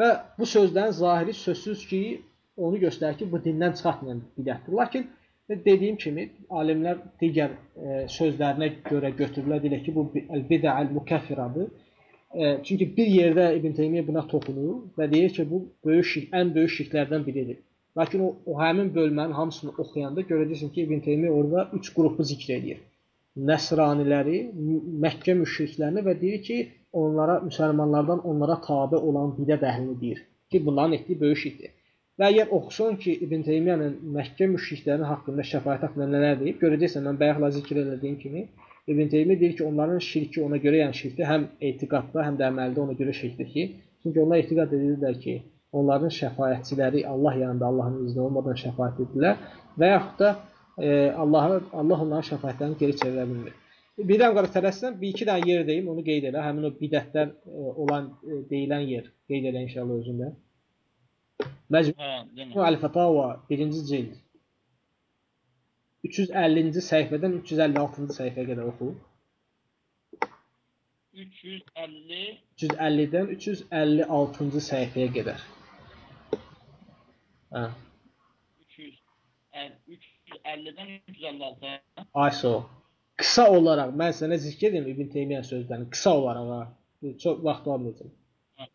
Speaker 2: Və bu sözlərin zahiri sözsüz ki, onu göstərir ki, bu dindən çıxartmayan bidətdir. Lakin dediyim kimi alimlər digər e, sözlərinə görə götürürlər deyirlər ki, bu el-bid'əl mukaffiradır. E, çünki bir yerdə İbn Teymiyyə buna toxunur və deyir ki, bu böyük şirk, ən böyük şirklərdən biridir. Lakin o, o həmin bölmənin hamısını oxuyanda görəcəksən ki, İbn Teymiyyə orada 3 qrupu zikr edir. Nəsraniləri, Məkkə müşriklərini və deyir ki, onlara müsəlmanlardan onlara tabe olan bidət əhlini deyir ki, bunların etdiyi böyük şirkdir. Və əgər oxusun ki, İbn Teymiyyanın Məkkə müşrikləri haqqında şəfaət haqqında nələr deyib, görəcəksən mən bayaqla zikr etdiyim kimi İbn Teymiyyə deyir ki, onların şirki ona görə yəni şirkdir, həm etiqadda, həm də əməldə ona görə şirkdir ki, çünki onlar etiqad edirlər ki, onların şəfaətçiləri Allah yanında Allahın izni olmadan şəfaət edirlər və yaxud da e, Allahı Allah onların şəfaətlərini geri çevirə bilmir. Birdən qara tələssən, bir iki dənə yer deyim, onu qeyd elə. Həmin o bidətlər e, olan e, deyilən yer qeyd elə inşallah özündə. Məcmu. Əl-Fətava 1-ci cild 350-ci səhifədən 356-cı səhifəyə qədər oxu.
Speaker 3: 350
Speaker 2: 350-dən 356-cı səhifəyə qədər. Hə.
Speaker 3: 350 350-dən 356.
Speaker 2: Ayso. Qısa olaraq mən sənə zikr edim İbn Teymiyyə sözlərini qısa olaraq ha. Çox vaxt almayacağam.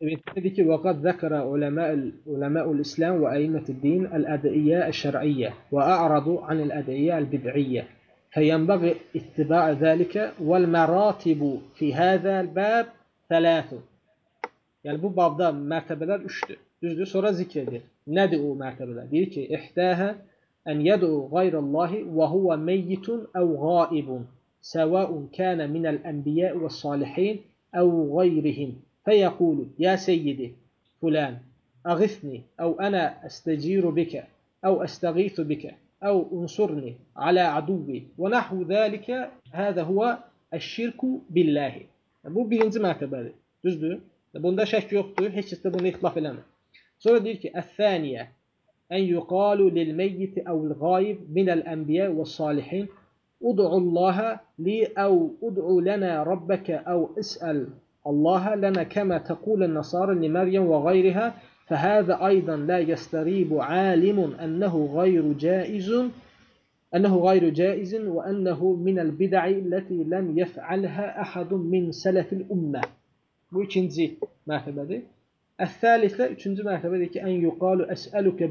Speaker 2: بذلك وقد ذكر علماء علماء الإسلام وأئمة الدين الأدعية الشرعية وأعرضوا عن الأدعية البدعية فينبغي اتباع ذلك والمراتب في هذا الباب ثلاث يعني bu babda mertebeler üçtü. Düzdür. Sonra zikredir. Nedir o mertebeler? Diyor ki ihtaha en yed'u gayrallahi ve huve meyyitun ev gaibun. Sevaun kana minel enbiya ve salihin ev gayrihim. فيقول يا سيدي فلان أغثني أو أنا أستجير بك أو أستغيث بك أو أنصرني على عدوي ونحو ذلك هذا هو الشرك بالله Bu birinci mərtəbədir. Düzdür? Bunda şək yoxdur. Heç kəs də bunu ixtilaf eləmir. Sonra deyir ki, "Əs-saniyə أن يقال للميت أو الغائب من الأنبياء والصالحين ادعوا الله لي أو ادعوا لنا ربك أو اسأل الله لنا كما تقول النصارى لمريم وغيرها فهذا أيضا لا يستريب عالم أنه غير جائز أنه غير جائز وأنه من البدع التي لم يفعلها أحد من سلف الأمة ikinci mərtəbədir. الثالثة üçüncü mərtəbədir ki,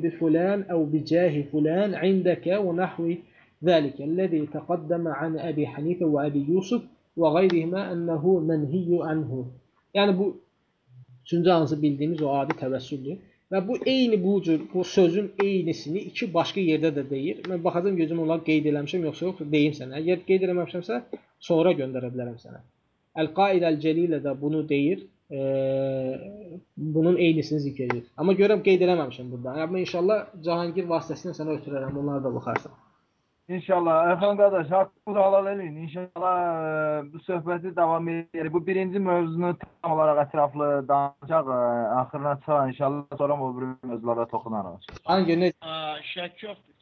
Speaker 2: bi fulan əv bi cahi fulan indaka və nahvi zalika الذي تقدم عن أبي حنيفة وأبي يوسف وغيرهما أنه منهي عنه. Yəni bu üçüncü hansı bildiyimiz o adi təvəssüldür. Və bu eyni bu cür bu sözün eynisini iki başqa yerdə də deyir. Mən baxacağam gözüm onları qeyd eləmişəm yoxsa yox deyim sənə. Əgər qeyd eləməmişəmsə sonra göndərə bilərəm sənə. Əl-Qaid əl-Cəlilə də bunu deyir. E, bunun eynisini zikr edir. Amma görəm qeyd eləməmişəm burada. Amma inşallah Cahangir vasitəsilə sənə ötürərəm. Onlara da baxarsan.
Speaker 1: İnşallah Erkan kardeş hakkınızı halal edin. İnşallah e, bu söhbəti davam ederiz. Bu birinci mövzunu tam olarak etraflı danışacaq. E, axırına çıxar inşallah. Sonra o biri mövzulara toxunarıq.
Speaker 2: Hangi nə
Speaker 3: Aa, şək yoxdur.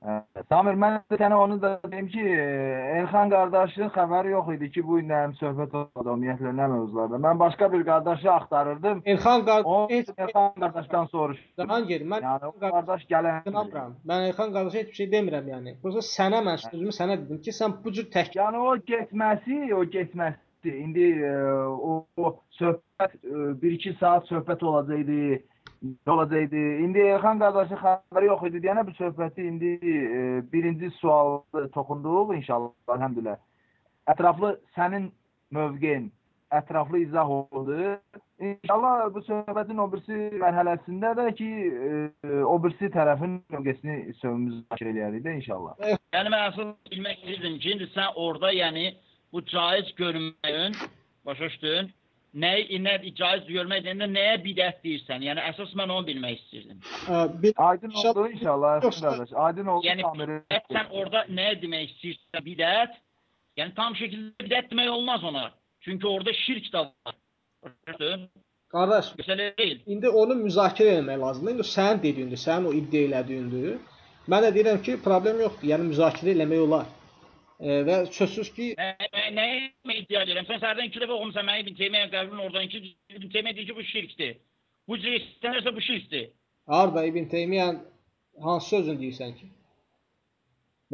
Speaker 1: E, Samir mən sənə onu da deyim ki, e, Elxan qardaşın xəbəri yox idi ki, bu gün mənim söhbət oldu ümumiyyətlə nə mövzularda. Mən başqa bir qardaşı axtarırdım.
Speaker 2: Elxan qardaş heç
Speaker 1: Elxan qardaşdan soruşdum.
Speaker 2: Hangi mən
Speaker 1: Yəni o qardaş gələn.
Speaker 2: inanmıram. Mən Elxan qardaşa heç bir şey demirəm yəni. Prosta sənə mən sözümü sənə dedim ki, sən bu cür tək
Speaker 1: Yəni o getməsi, o getməsi. İndi e, o, o söhbət 1-2 saat söhbət olacaqdı. Olacaqdı. İndi Elxan qardaşın xəbəri yox idi deyənə bu söhbəti indi e, birinci sualı toxunduq inşallah elhamdülillah. Ətraflı sənin mövqeyin ətraflı izah oldu. İnşallah bu söhbətin o birisi mərhələsində də ki, e, o birisi tərəfin mövqesini sözümüzü müzakirə eləyərik də inşallah.
Speaker 3: Yəni mən əsas bilmək istəyirdim ki, indi sən orada yəni bu caiz görməyin, başa düşdün? Nəyi nə caiz görmək deyəndə nəyə bidət deyirsən? Yəni əsas mən onu bilmək istəyirdim.
Speaker 2: ə, bir
Speaker 1: Aydın oldu inşallah qardaş. Aydın oldu
Speaker 3: Yəni
Speaker 1: Samiri.
Speaker 3: bidət sən orada nə demək istəyirsən bidət? Yəni tam şəkildə bidət demək olmaz ona. Çünki orada şirk də var.
Speaker 2: Qardaş
Speaker 3: Məsələ deyil.
Speaker 2: İndi onu müzakirə etmək lazımdır. İndi sənin dediyindir, sənin o iddia elədiyindir. Mən də deyirəm ki, problem yoxdur. Yəni müzakirə eləmək olar. E, və sözsüz ki,
Speaker 3: Nəyə iddia edirəm? Sən sərdən iki dəfə oxumusan mənim İbn Teymiyyə qəbrin oradan iki İbn Teymiyyə deyir ki, bu şirkdir. Bu cür istənirsə bu şirkdir.
Speaker 2: harda İbn Teymiyyə hansı sözünü deyirsən ki?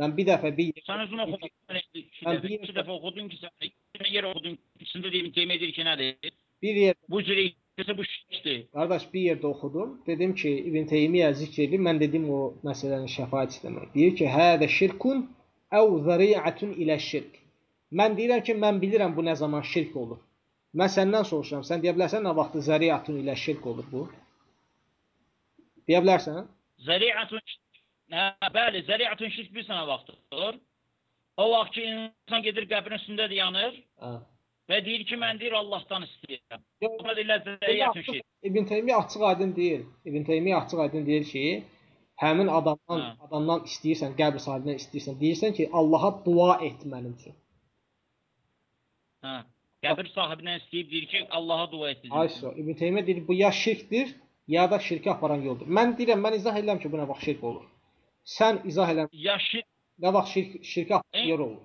Speaker 2: Mən bir dəfə bir
Speaker 3: Sən özün. İki
Speaker 2: Mən
Speaker 3: dəfə,
Speaker 2: bir-
Speaker 3: iki dəfə oxudun ki, sən iki yer oxudun. İkisində də İbn Teymiyyə deyir ki, nədir?
Speaker 2: bir yer
Speaker 3: Bu cür istənirsə bu şirkdir.
Speaker 2: qardaş bir yerdə oxudum. Dedim ki, İbn Teymiyyə zikr edir. Mən dedim o məsələnin şəfaət istəmək. Deyir ki, hədə şirkun əv zəri'atun ilə şirk. Mən deyirəm ki, mən bilirəm bu nə zaman şirk olur. Mən səndən soruşuram. Sən deyə bilərsən nə vaxt zəri'atun ilə şirk olur bu? Deyə bilərsən?
Speaker 3: Zəri'atun Hə, bəli, zəri'atun şirk bir sənə vaxtdır. O vaxt ki, insan gedir qəbrin üstündə dayanır
Speaker 2: Hə.
Speaker 3: və deyir ki, mən deyir Allahdan istəyirəm.
Speaker 2: Yox. İbn Teymiyyə açıq aydın deyir. İbn Teymiyyə açıq aydın deyir ki, həmin adamdan
Speaker 3: Hə.
Speaker 2: adamdan istəyirsən, qəbr sahibindən istəyirsən, deyirsən ki, Allaha dua et mənim üçün.
Speaker 3: Hə. Qəbir sahibindən istəyib deyir ki, Allaha dua et. bizim
Speaker 2: Ayso, İbn Teymiyyə deyir bu ya şirkdir, ya da şirkə aparan yoldur. Mən deyirəm, mən izah edirəm ki, bu nə vaxt şirk olur. Sən izah elə,
Speaker 3: Ya şirk
Speaker 2: nə vaxt şirk şirkə aparan yer olur.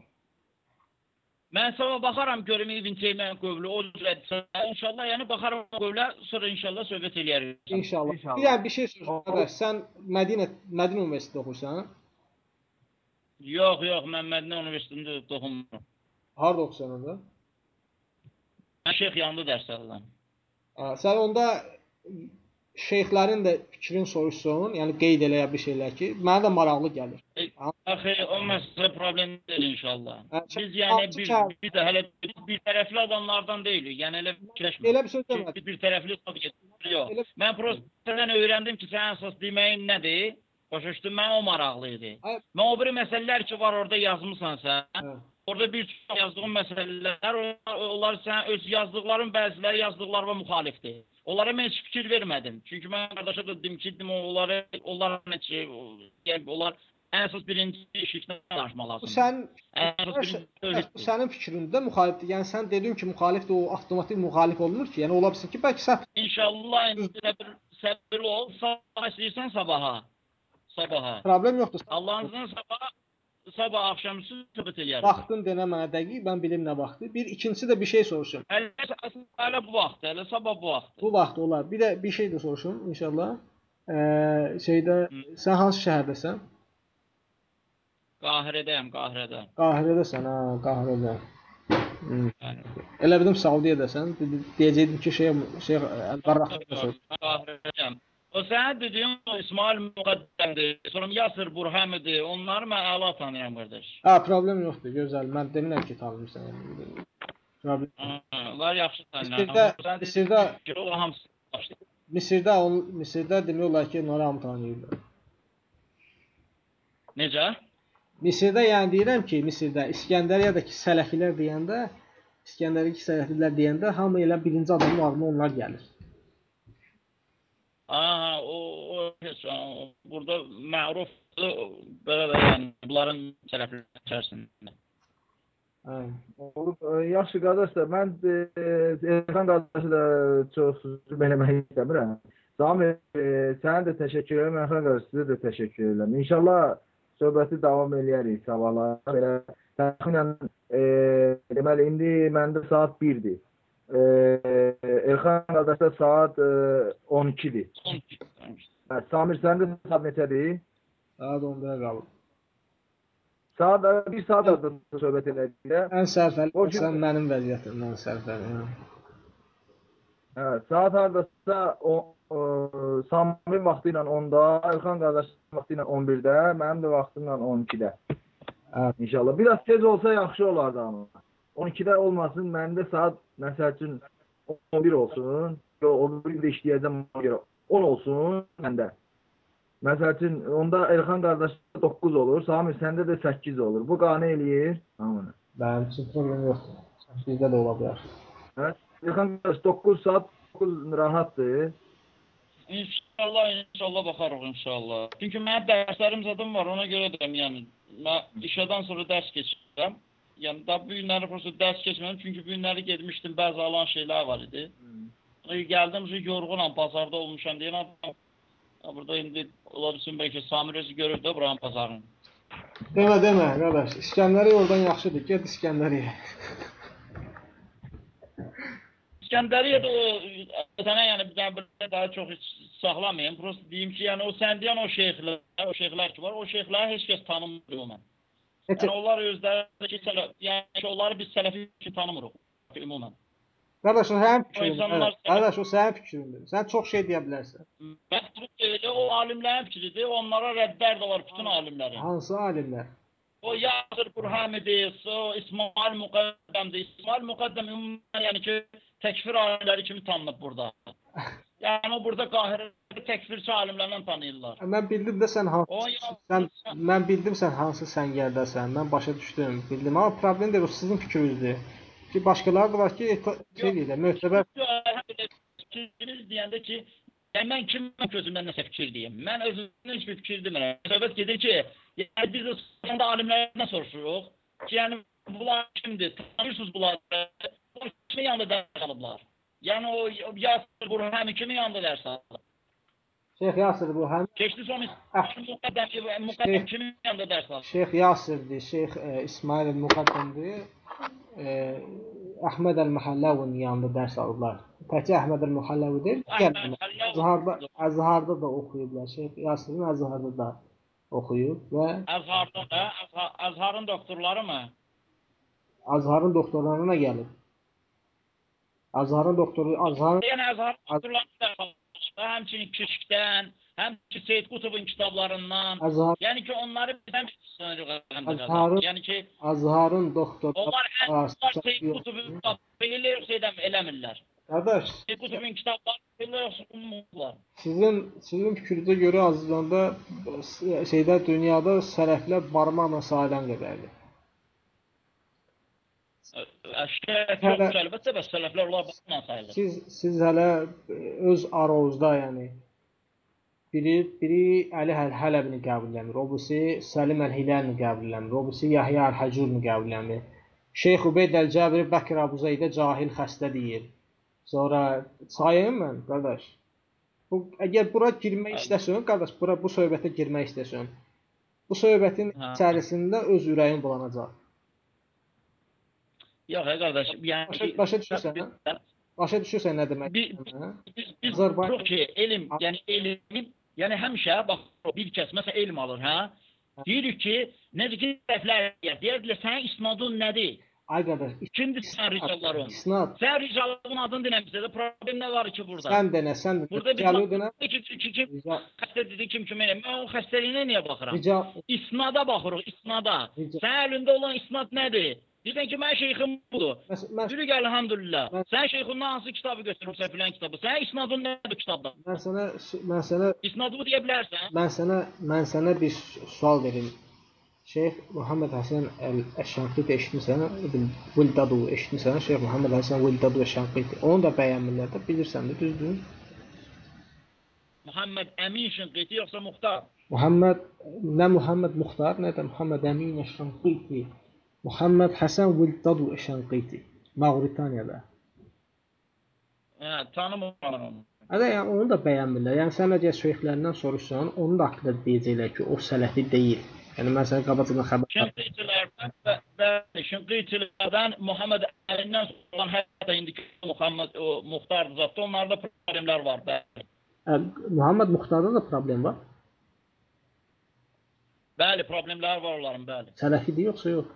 Speaker 3: Mən sabah baxaram görüm İbn Teymiyyə qövlü o cürədirsə, inşallah yəni baxaram qövlə, sonra inşallah söhbət eləyərik.
Speaker 2: İnşallah.
Speaker 1: İnşallah.
Speaker 2: Bir dənə bir şey Qardaş, sən Mədinə Mədinə Universitetində oxuyursan?
Speaker 3: Yox, yox, mən Mədinə Universitetində toxunmuram.
Speaker 2: Harda oxusan onda?
Speaker 3: Mən şeyx yanında dərs alıram.
Speaker 2: Hə, Sən onda şeyxlərin də fikrini soruşsun, yəni qeyd eləyə bir şeylər ki, mənə də maraqlı gəlir.
Speaker 3: Axı o məsələ problem deyil inşallah.
Speaker 2: Hə,
Speaker 3: Biz yəni bir, biz də hələ biz bir tərəfli adamlardan deyilik. Yəni elə fikirləşmə.
Speaker 2: Elə bir söz demədim.
Speaker 3: Biz bir tərəfli yox.
Speaker 2: Elə-
Speaker 3: Mən prosta səndən öyrəndim ki, sən əsas deməyin nədir? Başa düşdün? Mən o maraqlı idi. Mən o biri məsələlər ki var orada yazmısan sən.
Speaker 2: Hə.
Speaker 3: Orada bir çox yazdığın məsələlər, onlar, onlar sən öz yazdıqların bəziləri yazdıqlarına müxalifdir. Onlara mən heç fikir vermədim. Çünki mən qardaşa da dedim ki, onları onlar heç yəni onlar ən əsas birinci şirkdən
Speaker 2: Bu
Speaker 3: lazımdır.
Speaker 2: sən
Speaker 3: Ən əsas birinci
Speaker 2: sənin fikrində müxalifdir. Yəni sən dedin ki, müxalifdir, o avtomatik müxalif olmur ki. Yəni ola bilsin ki, bəlkə səhv
Speaker 3: İnşallah indi səbir, səbirli ol. Sabah istəyirsən sabaha. Sabaha.
Speaker 2: problem yoxdur.
Speaker 3: Allahın izniyle sabah sabah akşamüstü söhbət eləyərik.
Speaker 2: Vaxtın denə mənə dəqiq, mən bilim nə vaxtdır. Bir ikincisi də bir şey soruşum.
Speaker 3: Hələ, hələ bu vaxt, hələ sabah bu vaxt.
Speaker 2: Bu vaxt olar. Bir də bir şey də soruşum inşallah. Ee, şeydə sən hansı şəhərdəsən?
Speaker 3: Qahirədəyəm, Qahirədə.
Speaker 2: Qahirədəsən, ha, Qahirədə.
Speaker 3: Yəni,
Speaker 2: Elə bildim Saudiyədəsən. De- Deyəcəydim ki, şey şey Qaraqdasın.
Speaker 3: Qahirədəyəm. O sənin dediyin o İsmail Müqəddəmdir, sonra Yasir Burhamidir. Onları mən əla tanıyıram qardaş.
Speaker 2: Ha, problem yoxdur, gözəl. Mən demirəm ki, tanımırsan yəni. Problem.
Speaker 3: Hı, Onlar yaxşı tanıyıram.
Speaker 2: Misirdə- Misirdə-
Speaker 3: ki, o hamısı başlayır.
Speaker 2: Misirdə on Misirdə demək olar ki, onları hamı tanıyırlar.
Speaker 3: Necə?
Speaker 2: Misirdə yəni deyirəm ki, Misirdə İskəndəriyyədəki sələfilər deyəndə, İskəndəriyyədəki sələfilər deyəndə hamı elə birinci adamın ağlına onlar gəlir.
Speaker 3: Aha, o, o, heç, burada məruf belə də yəni bunların tərəfləri içərisində.
Speaker 2: Hə.
Speaker 1: Olur. E, Yaxşı qardaşlar, mən e, Erkan qardaşı da çox sözü eləmək istəmirəm. Samir, e, sənə də təşəkkür edirəm, Erkan qardaş sizə də təşəkkür edirəm. İnşallah söhbəti davam eləyərik sabahlar. Belə təxminən e, deməli indi məndə saat 1-dir. E, Erkan qardaşda saat e, 12-dir. Hə, Samir səndə saat neçədir?
Speaker 2: Saat 11-ə qalıb.
Speaker 1: Saat bir saat arada söhbət elədik.
Speaker 2: Ən sərfəli sən mənim vəziyyətimdən sərfəliyəm.
Speaker 1: Hə, saat hardasa o, o Samir vaxtı ilə 10-da, Elxan qardaşın vaxtı ilə 11-də, mənim də vaxtımla 12-də.
Speaker 2: Hə.
Speaker 1: İnşallah. Biraz tez olsa yaxşı olardı amma. 12-də olmasın, məndə saat məsəl üçün 11 olsun. Yo, o bir də işləyəcəm ona görə 10 olsun məndə. Məsəl üçün onda Elxan qardaş 9 olur, Samir səndə də 8 olur. Bu qane eləyir hamını.
Speaker 2: Mənim üçün problem yoxdur. Bizdə də ola bilər.
Speaker 1: Hə? Elxan qardaş 9 saat 9 rahatdır.
Speaker 3: İnşallah, inşallah baxarıq inşallah. Çünki mənim dərslərim zadım var, ona görə deyirəm, yəni mən işədən sonra dərs keçirəm. Yəni da bu günləri prosta dərs keçmədim, çünki bu günləri getmişdim, bəzi alan şeylər var idi. Gəldim, yorğunam, bazarda olmuşam deyən adam. Burada indi ola bilsin bəlkə Samir özü görür də buranın bazarını.
Speaker 2: Demə, demə, qardaş. İskəndəri oradan yaxşıdır. Get İskəndəriyə.
Speaker 3: İskəndəriyə də o sənə yəni bir dənə daha çox heç saxlamayım. Prosta deyim ki, yəni o sən deyən o şeyxlər, o şeyxlər ki var, o şeyxləri heç kəs tanımır ümumən.
Speaker 2: Heç
Speaker 3: Yəni onlar özləri ki, yəni ki, onları biz sələfi kimi tanımırıq ümumən.
Speaker 2: qardaş o sənin fikrindir.
Speaker 3: insanlar-
Speaker 2: Qardaş, Qardaş o sənin fikrindir. Sən çox şey deyə bilərsən.
Speaker 3: Mən elə o alimlərin fikridir, onlara rəddlər də var bütün alimlərin.
Speaker 2: Hansı alimlər?
Speaker 3: O Yasir Burhamidir, o İsmail Muqaddəmdir. İsmail Muqaddəm ümumən yəni ki, təkfir alimləri kimi tanınıb burada. Yəni o burada Qahirədə təkfirçi alimlərlə tanıyırlar.
Speaker 2: Mən bildim də sən hansı
Speaker 3: O ya-
Speaker 2: sən mən bildim sən hansı səngərdəsən. Mən başa düşdüm, bildim. Amma problem deyil, o sizin fikrinizdür. Ki başqaları da var ki, ta- şey deyirlər, mötəbər
Speaker 3: Fikriniz deyəndə ki, yəni mən kimin gözündən nəsə fikir deyim. Mən özümdən heç bir fikir demirəm. Söhbət gedir ki, yəni biz o səndə alimlərdən soruşuruq ki, yəni bunlar kimdir? Tanıyırsınız bunları? O kimin yanında dərs alıblar? Yəni o Yasir Burhami kimin yanında dərs alıb?
Speaker 2: Şeyx Yasir bu həm
Speaker 3: Keçdi son
Speaker 2: Ah.
Speaker 3: müqəddəm, müqəddəm kimin yanında dərs alıb?
Speaker 2: Şeyx Yasirdir, Şeyx e, İsmail el-Muqaddimdir. E, Əhməd el-Məhəlləvin yanında dərs alıblar. Təkcə Əhməd el-Məhəlləvi deyil, digər Əzharda Əzharda da oxuyublar. Şeyx Yasirin Əzharda da oxuyub və
Speaker 3: Əzharda da, Əzha- Əzharın doktorları mı?
Speaker 2: Azharın doktorlarına gəlib. Azharın doktoru Azharın
Speaker 3: Yəni Əzhar doktorları da həmçinin Kişkdən, həmçinin Seyd Qutubun kitablarından.
Speaker 2: Azhar
Speaker 3: Yəni ki, onları bizdən
Speaker 2: Əzharın-
Speaker 3: Yəni ki,
Speaker 2: Azharın doktoru
Speaker 3: onlar onlar Seyd Qutubun kitabı elə yoxsa edəm, eləmirlər.
Speaker 2: Qardaş,
Speaker 3: Seyd Qutubun kitabları elə yoxsa ummurlar.
Speaker 2: sizin sizin fikrinizə görə Azərbaycanda e, şeydə dünyada sələflər barmaqla sayılan qədərdir. Hələ-
Speaker 3: yoxdur əlbəttə, bəs sələflər onlar baxımla sayılır.
Speaker 2: Siz siz hələ öz aranızda yəni biri biri Əli Həl Hələbini qəbulləmir, o birisi Səlim Əl-Hiləlini qəbulləmir, o birisi Yahya Əl-Həcurni qəbulləmir. Şeyx Ubeyd Əl-Cəbri Bəkr Əbu Zeydə cahil xəstə deyir. Sonra sayayım mən, qardaş. Bu əgər bura girmək istəsən, qardaş, bura bu söhbətə girmək istəsən, bu söhbətin
Speaker 3: Hə.
Speaker 2: içərisində öz ürəyin bulanacaq.
Speaker 3: Yox, ə, qardaş, yəni
Speaker 2: Başa, başa düşürsən, hə? Başa düşürsən nə demək hə?
Speaker 3: biz biz
Speaker 2: Azərbaycan-
Speaker 3: baxırıq ki, elm, yəni elmin, yəni həmişə bax bir kəs məsələn elm alır, hə? Deyirik ki, necə ki səhvlər deyirlər, sənin isnadın nədir?
Speaker 2: Ay qardaş,
Speaker 3: Kimdir sənin ricaların?
Speaker 2: isnad.
Speaker 3: Sən ricaların adını denəmsə də problem nə var ki burada?
Speaker 2: Sən denə, sən denə.
Speaker 3: Burada
Speaker 2: Ricalı denə.
Speaker 3: ki, ki, ki, kim
Speaker 2: Rica,
Speaker 3: xəstə dedi, kim kimi elə. Mən o xəstəliyinə niyə baxıram?
Speaker 2: rica,
Speaker 3: İsnada baxırıq, isnada.
Speaker 2: Rica-
Speaker 3: Sənin əlində olan isnad nədir? Deyirsən ki, mən şeyxim budur.
Speaker 2: mən, mən,
Speaker 3: Yürü gəl, elhamdülillah.
Speaker 2: Mən-
Speaker 3: Sən şeyxindən hansı kitabı götürürsən filan kitabı? Sənin isnadın nədir kitabda?
Speaker 2: mən sənə mən sənə
Speaker 3: İsnadı bu deyə bilərsən.
Speaker 2: mən sənə mən sənə bir sual verim. Şeyx Muhammed Həsən Əl-Əşşanqiti eşitmisən? İbn Vildadu eşitmisən? Şeyx Muhammed Həsən Vildadu Əşşanqiti. Onu da bəyənmirlər də, bilirsən də, düzdür?
Speaker 3: Muhammed Əmin Şinqiti yoxsa Muxtar?
Speaker 2: Muhammed nə Muhammed Muxtar, nə də Muhammed Əmin Şənqiti. Muhammed Həsən Vildadu Şənqiti. Mağritaniyada.
Speaker 3: Hə, tanımıram.
Speaker 2: Hələ yəni onu da bəyənmirlər. Yəni sən əgər şeyxlərindən soruşsan, onun da haqqında deyəcəklər ki, o sələfi deyil. Yəni məsələn qabaqcadan xəbər
Speaker 3: Şinqitilərdən və bəli, Şinqitilərdən Muhammed Əlindən olan hətta indiki Muhammed o Muxtar zətdə onlarda problemlər var bəli.
Speaker 2: Ə, Muhammed Muxtarda da problem var.
Speaker 3: Bəli, problemlər var onların, bəli.
Speaker 2: Sələfidir yoxsa yox?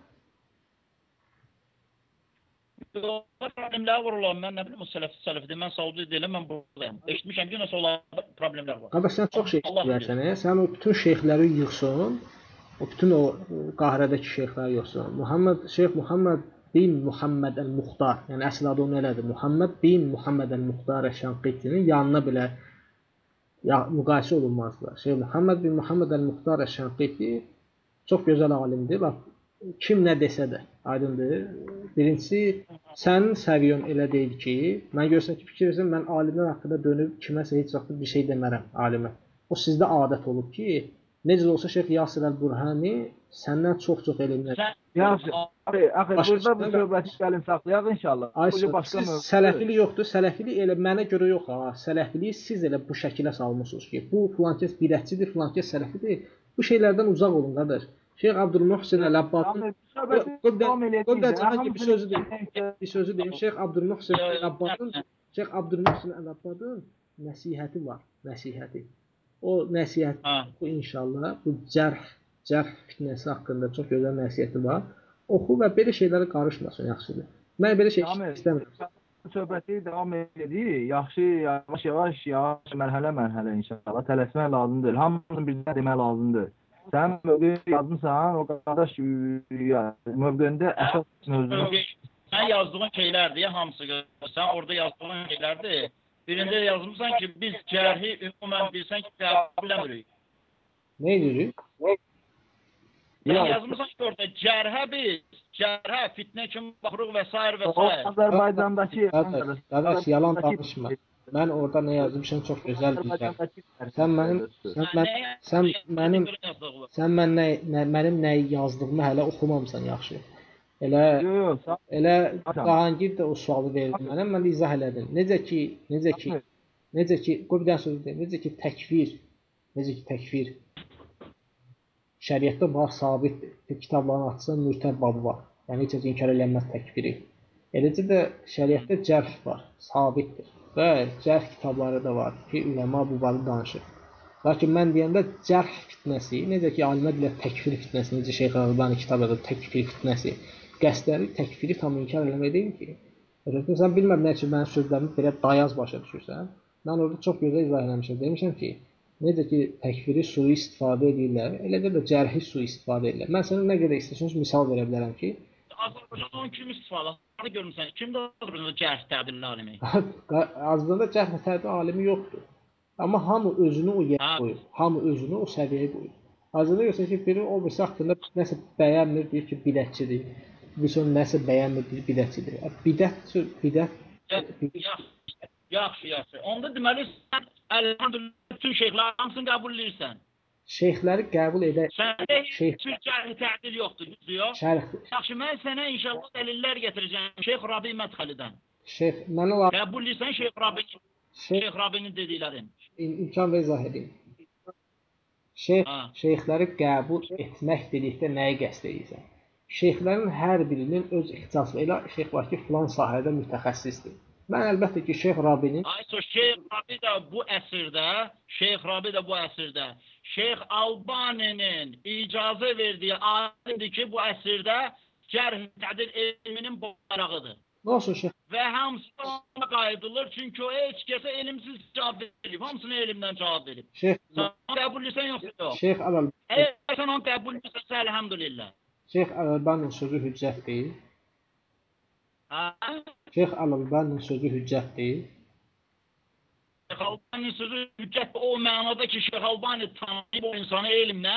Speaker 3: Problemlər var onların. Mən nə bilim o sələf sələfidir. Mən Saudi deyiləm, mən buradayam. Eşitmişəm ki, nəsə onlarda problemlər var.
Speaker 2: Qardaş sən çox şey ə? Sən o bütün şeyxləri yığsan, o bütün o Qahirədəki şeyxləri yığsan. Muhammed Şeyx Muhammed bin Muhammed el-Muxtar, yəni əsl adı onun elədir. Muhammed bin Muhammed el-Muxtar Əş-Şənqitinin yanına belə ya müqayisə olunmazlar. Şeyx Muhammed bin Muhammed el-Muxtar Əş-Şənqiti çox gözəl alimdir. Bax kim nə desə də, aydındır. Birincisi sənin səviyyen elə deyil ki, mən görsən ki, fikir versən, mən alimlər haqqında dönüb kiməsə heç vaxt bir şey demərəm alimə. O sizdə adət olub ki, necə olsa Şeyx Yasir Əl-Burhani səndən çox-çox elmlər.
Speaker 1: Yaxşı. Abi, axı burada bu söhbəti gəlin saxlayaq inşallah. Bu başqa
Speaker 2: siz
Speaker 1: mövzu.
Speaker 2: sələfilik yoxdur. Sələfilik elə mənə görə yox ha. Sələfiliyi siz elə bu şəkilə salmısınız ki, bu filankəs bidətçidir, filankəs sələfidir. Bu şeylərdən uzaq olun qardaş. Şeyx Abdülmuhsin
Speaker 1: Tamam, söhbəti
Speaker 2: Qoy bir sözü deyim. Bir sözü deyim. Şeyx Abdülmuhsin
Speaker 3: yo.
Speaker 2: Şeyx Abdülmuhsin Əl-Abbadın nəsihəti var, nəsihəti. O nəsihət
Speaker 3: hə.
Speaker 2: bu inşallah bu cərh, cərh fitnəsi haqqında çox gözəl nəsihəti var. Oxu və belə şeylərə qarışmasın, yaxşıdır. Mən belə şey istəmirəm.
Speaker 1: söhbəti davam edirik. Yaxşı, yavaş-yavaş, yavaş, mərhələ-mərhələ inşallah. Tələsmək lazım deyil. Hamısını birdən demək lazımdır. Sən mövqeyi yazmısan, o qardaş ya, mövqeyində əsas mövzunu
Speaker 3: Sən yazdığın şeylərdir ya hamısı. Sən orada yazdığın şeylərdir. Birində yazmısan ki, biz cərhi ümumən bilsən ki, qəbul eləmirik.
Speaker 2: Nə edirik?
Speaker 3: Sən
Speaker 1: Ya-
Speaker 3: yazmısan ki, orada cərhə biz, cərhə, fitnə kimi baxırıq və s. və
Speaker 1: O
Speaker 3: s.
Speaker 1: Azərbaycandakı
Speaker 2: Qardaş, qardaş yalan danışma. Mən orada nə yazmışam çox gözəl bilirəm. Sən mənim sən, mən, sən mənim sən mən nə, nə mənim nə yazdığımı hələ oxumamısan yaxşı. Elə elə. Cahangir də o sualı verdi mənə, mən də izah elədim. Necə ki, necə ki, necə ki, qoy bir dənə söz deyim. Necə ki təkfir, necə ki təkfir şəriətdə var sabitdir. Kitabların açsan mürtəd babı var. Yəni heç inkar edilməz təkfiri. Eləcə də şəriətdə cərh var, sabitdir. Və cərh kitabları da var ki, üləma bu barədə danışır. Lakin mən deyəndə cərh fitnəsi, necə ki alimlər deyirlər təkfir fitnəsi, necə Şeyx Əlbani kitab yazır, təkfir fitnəsi. Qəsdləri təkfiri tam inkar eləmək deyil ki. Öyrətdin, sən bilmirəm nə üçün mənim sözlərimi belə dayaz başa düşürsən. Mən orada çox gözəl izah eləmişəm. Demişəm ki, necə ki təkfiri sui istifadə edirlər, eləcə də cərhi sui istifadə edirlər. Mən sənə nə qədər istəsəniz misal verə bilərəm ki,
Speaker 3: Azərbaycanda onun kim istifadə? Harda görmüsən? Kimdə Azərbaycanda cərh tədbirli alimi?
Speaker 2: Azərbaycanda cərh təhdid alimi yoxdur. Amma hamı özünü o yerə qoyur. Hamı özünü o səviyyəyə qoyur. Azərbaycanda görsən ki, biri o birisi haqqında nəsə bəyənmir, deyir ki, bidətçidir. Bir sonra nəsə bəyənmir, deyir bidətçidir. Bidət bidət
Speaker 3: Yaxşı, yaxşı. Onda deməli sən əlhamdülillah bütün şeyxlər hamısını qəbul edirsən.
Speaker 2: Şeyxləri qəbul edə
Speaker 3: Səndə
Speaker 2: Şeyx
Speaker 3: heç bir cərhi tədil yoxdur, düzdür yox?
Speaker 2: şərh
Speaker 3: Yaxşı, mən sənə inşallah dəlillər gətirəcəm. Şeyx Rabi Mədxəlidən.
Speaker 2: şeyx mənə var
Speaker 3: Qəbul edirsən Şeyx Rabi
Speaker 2: şeyx
Speaker 3: Rabinin dediklərini.
Speaker 2: im- imkan və izah edeyim. Şeyx
Speaker 3: Ha.
Speaker 2: şeyxləri qəbul etmək dedikdə nəyi qəsd edirsən? Şeyxlərin hər birinin öz ixtisası elə şeyx var ki, filan sahədə mütəxəssisdir. Mən əlbəttə ki, Şeyx Rabinin
Speaker 3: Ayso Şeyx Rabi də bu əsrdə, Şeyx Rabi də bu əsrdə, Şeyx Albaninin icazə verdiyi alimdir ki, bu əsrdə cərh tədil elminin bayrağıdır.
Speaker 2: olsun şeyx
Speaker 3: Və hamısı ona qayıdılır çünki o heç kəsə elmsiz cavab verib. Hamısını elmdən cavab verib.
Speaker 2: Şeyx
Speaker 3: qəbul edirsən yoxsa yox?
Speaker 2: Şeyx Əlal
Speaker 3: Əgər sən onu qəbul edirsən, elhamdülillah.
Speaker 2: Şeyx Əlbanın sözü hüccətdir.
Speaker 3: Hə?
Speaker 2: Şeyx Əlbanın sözü hüccətdir.
Speaker 3: Şeyx Albani sözü hüccət o mənada ki, Şeyx Albani tanıyıb o insanı elmlə,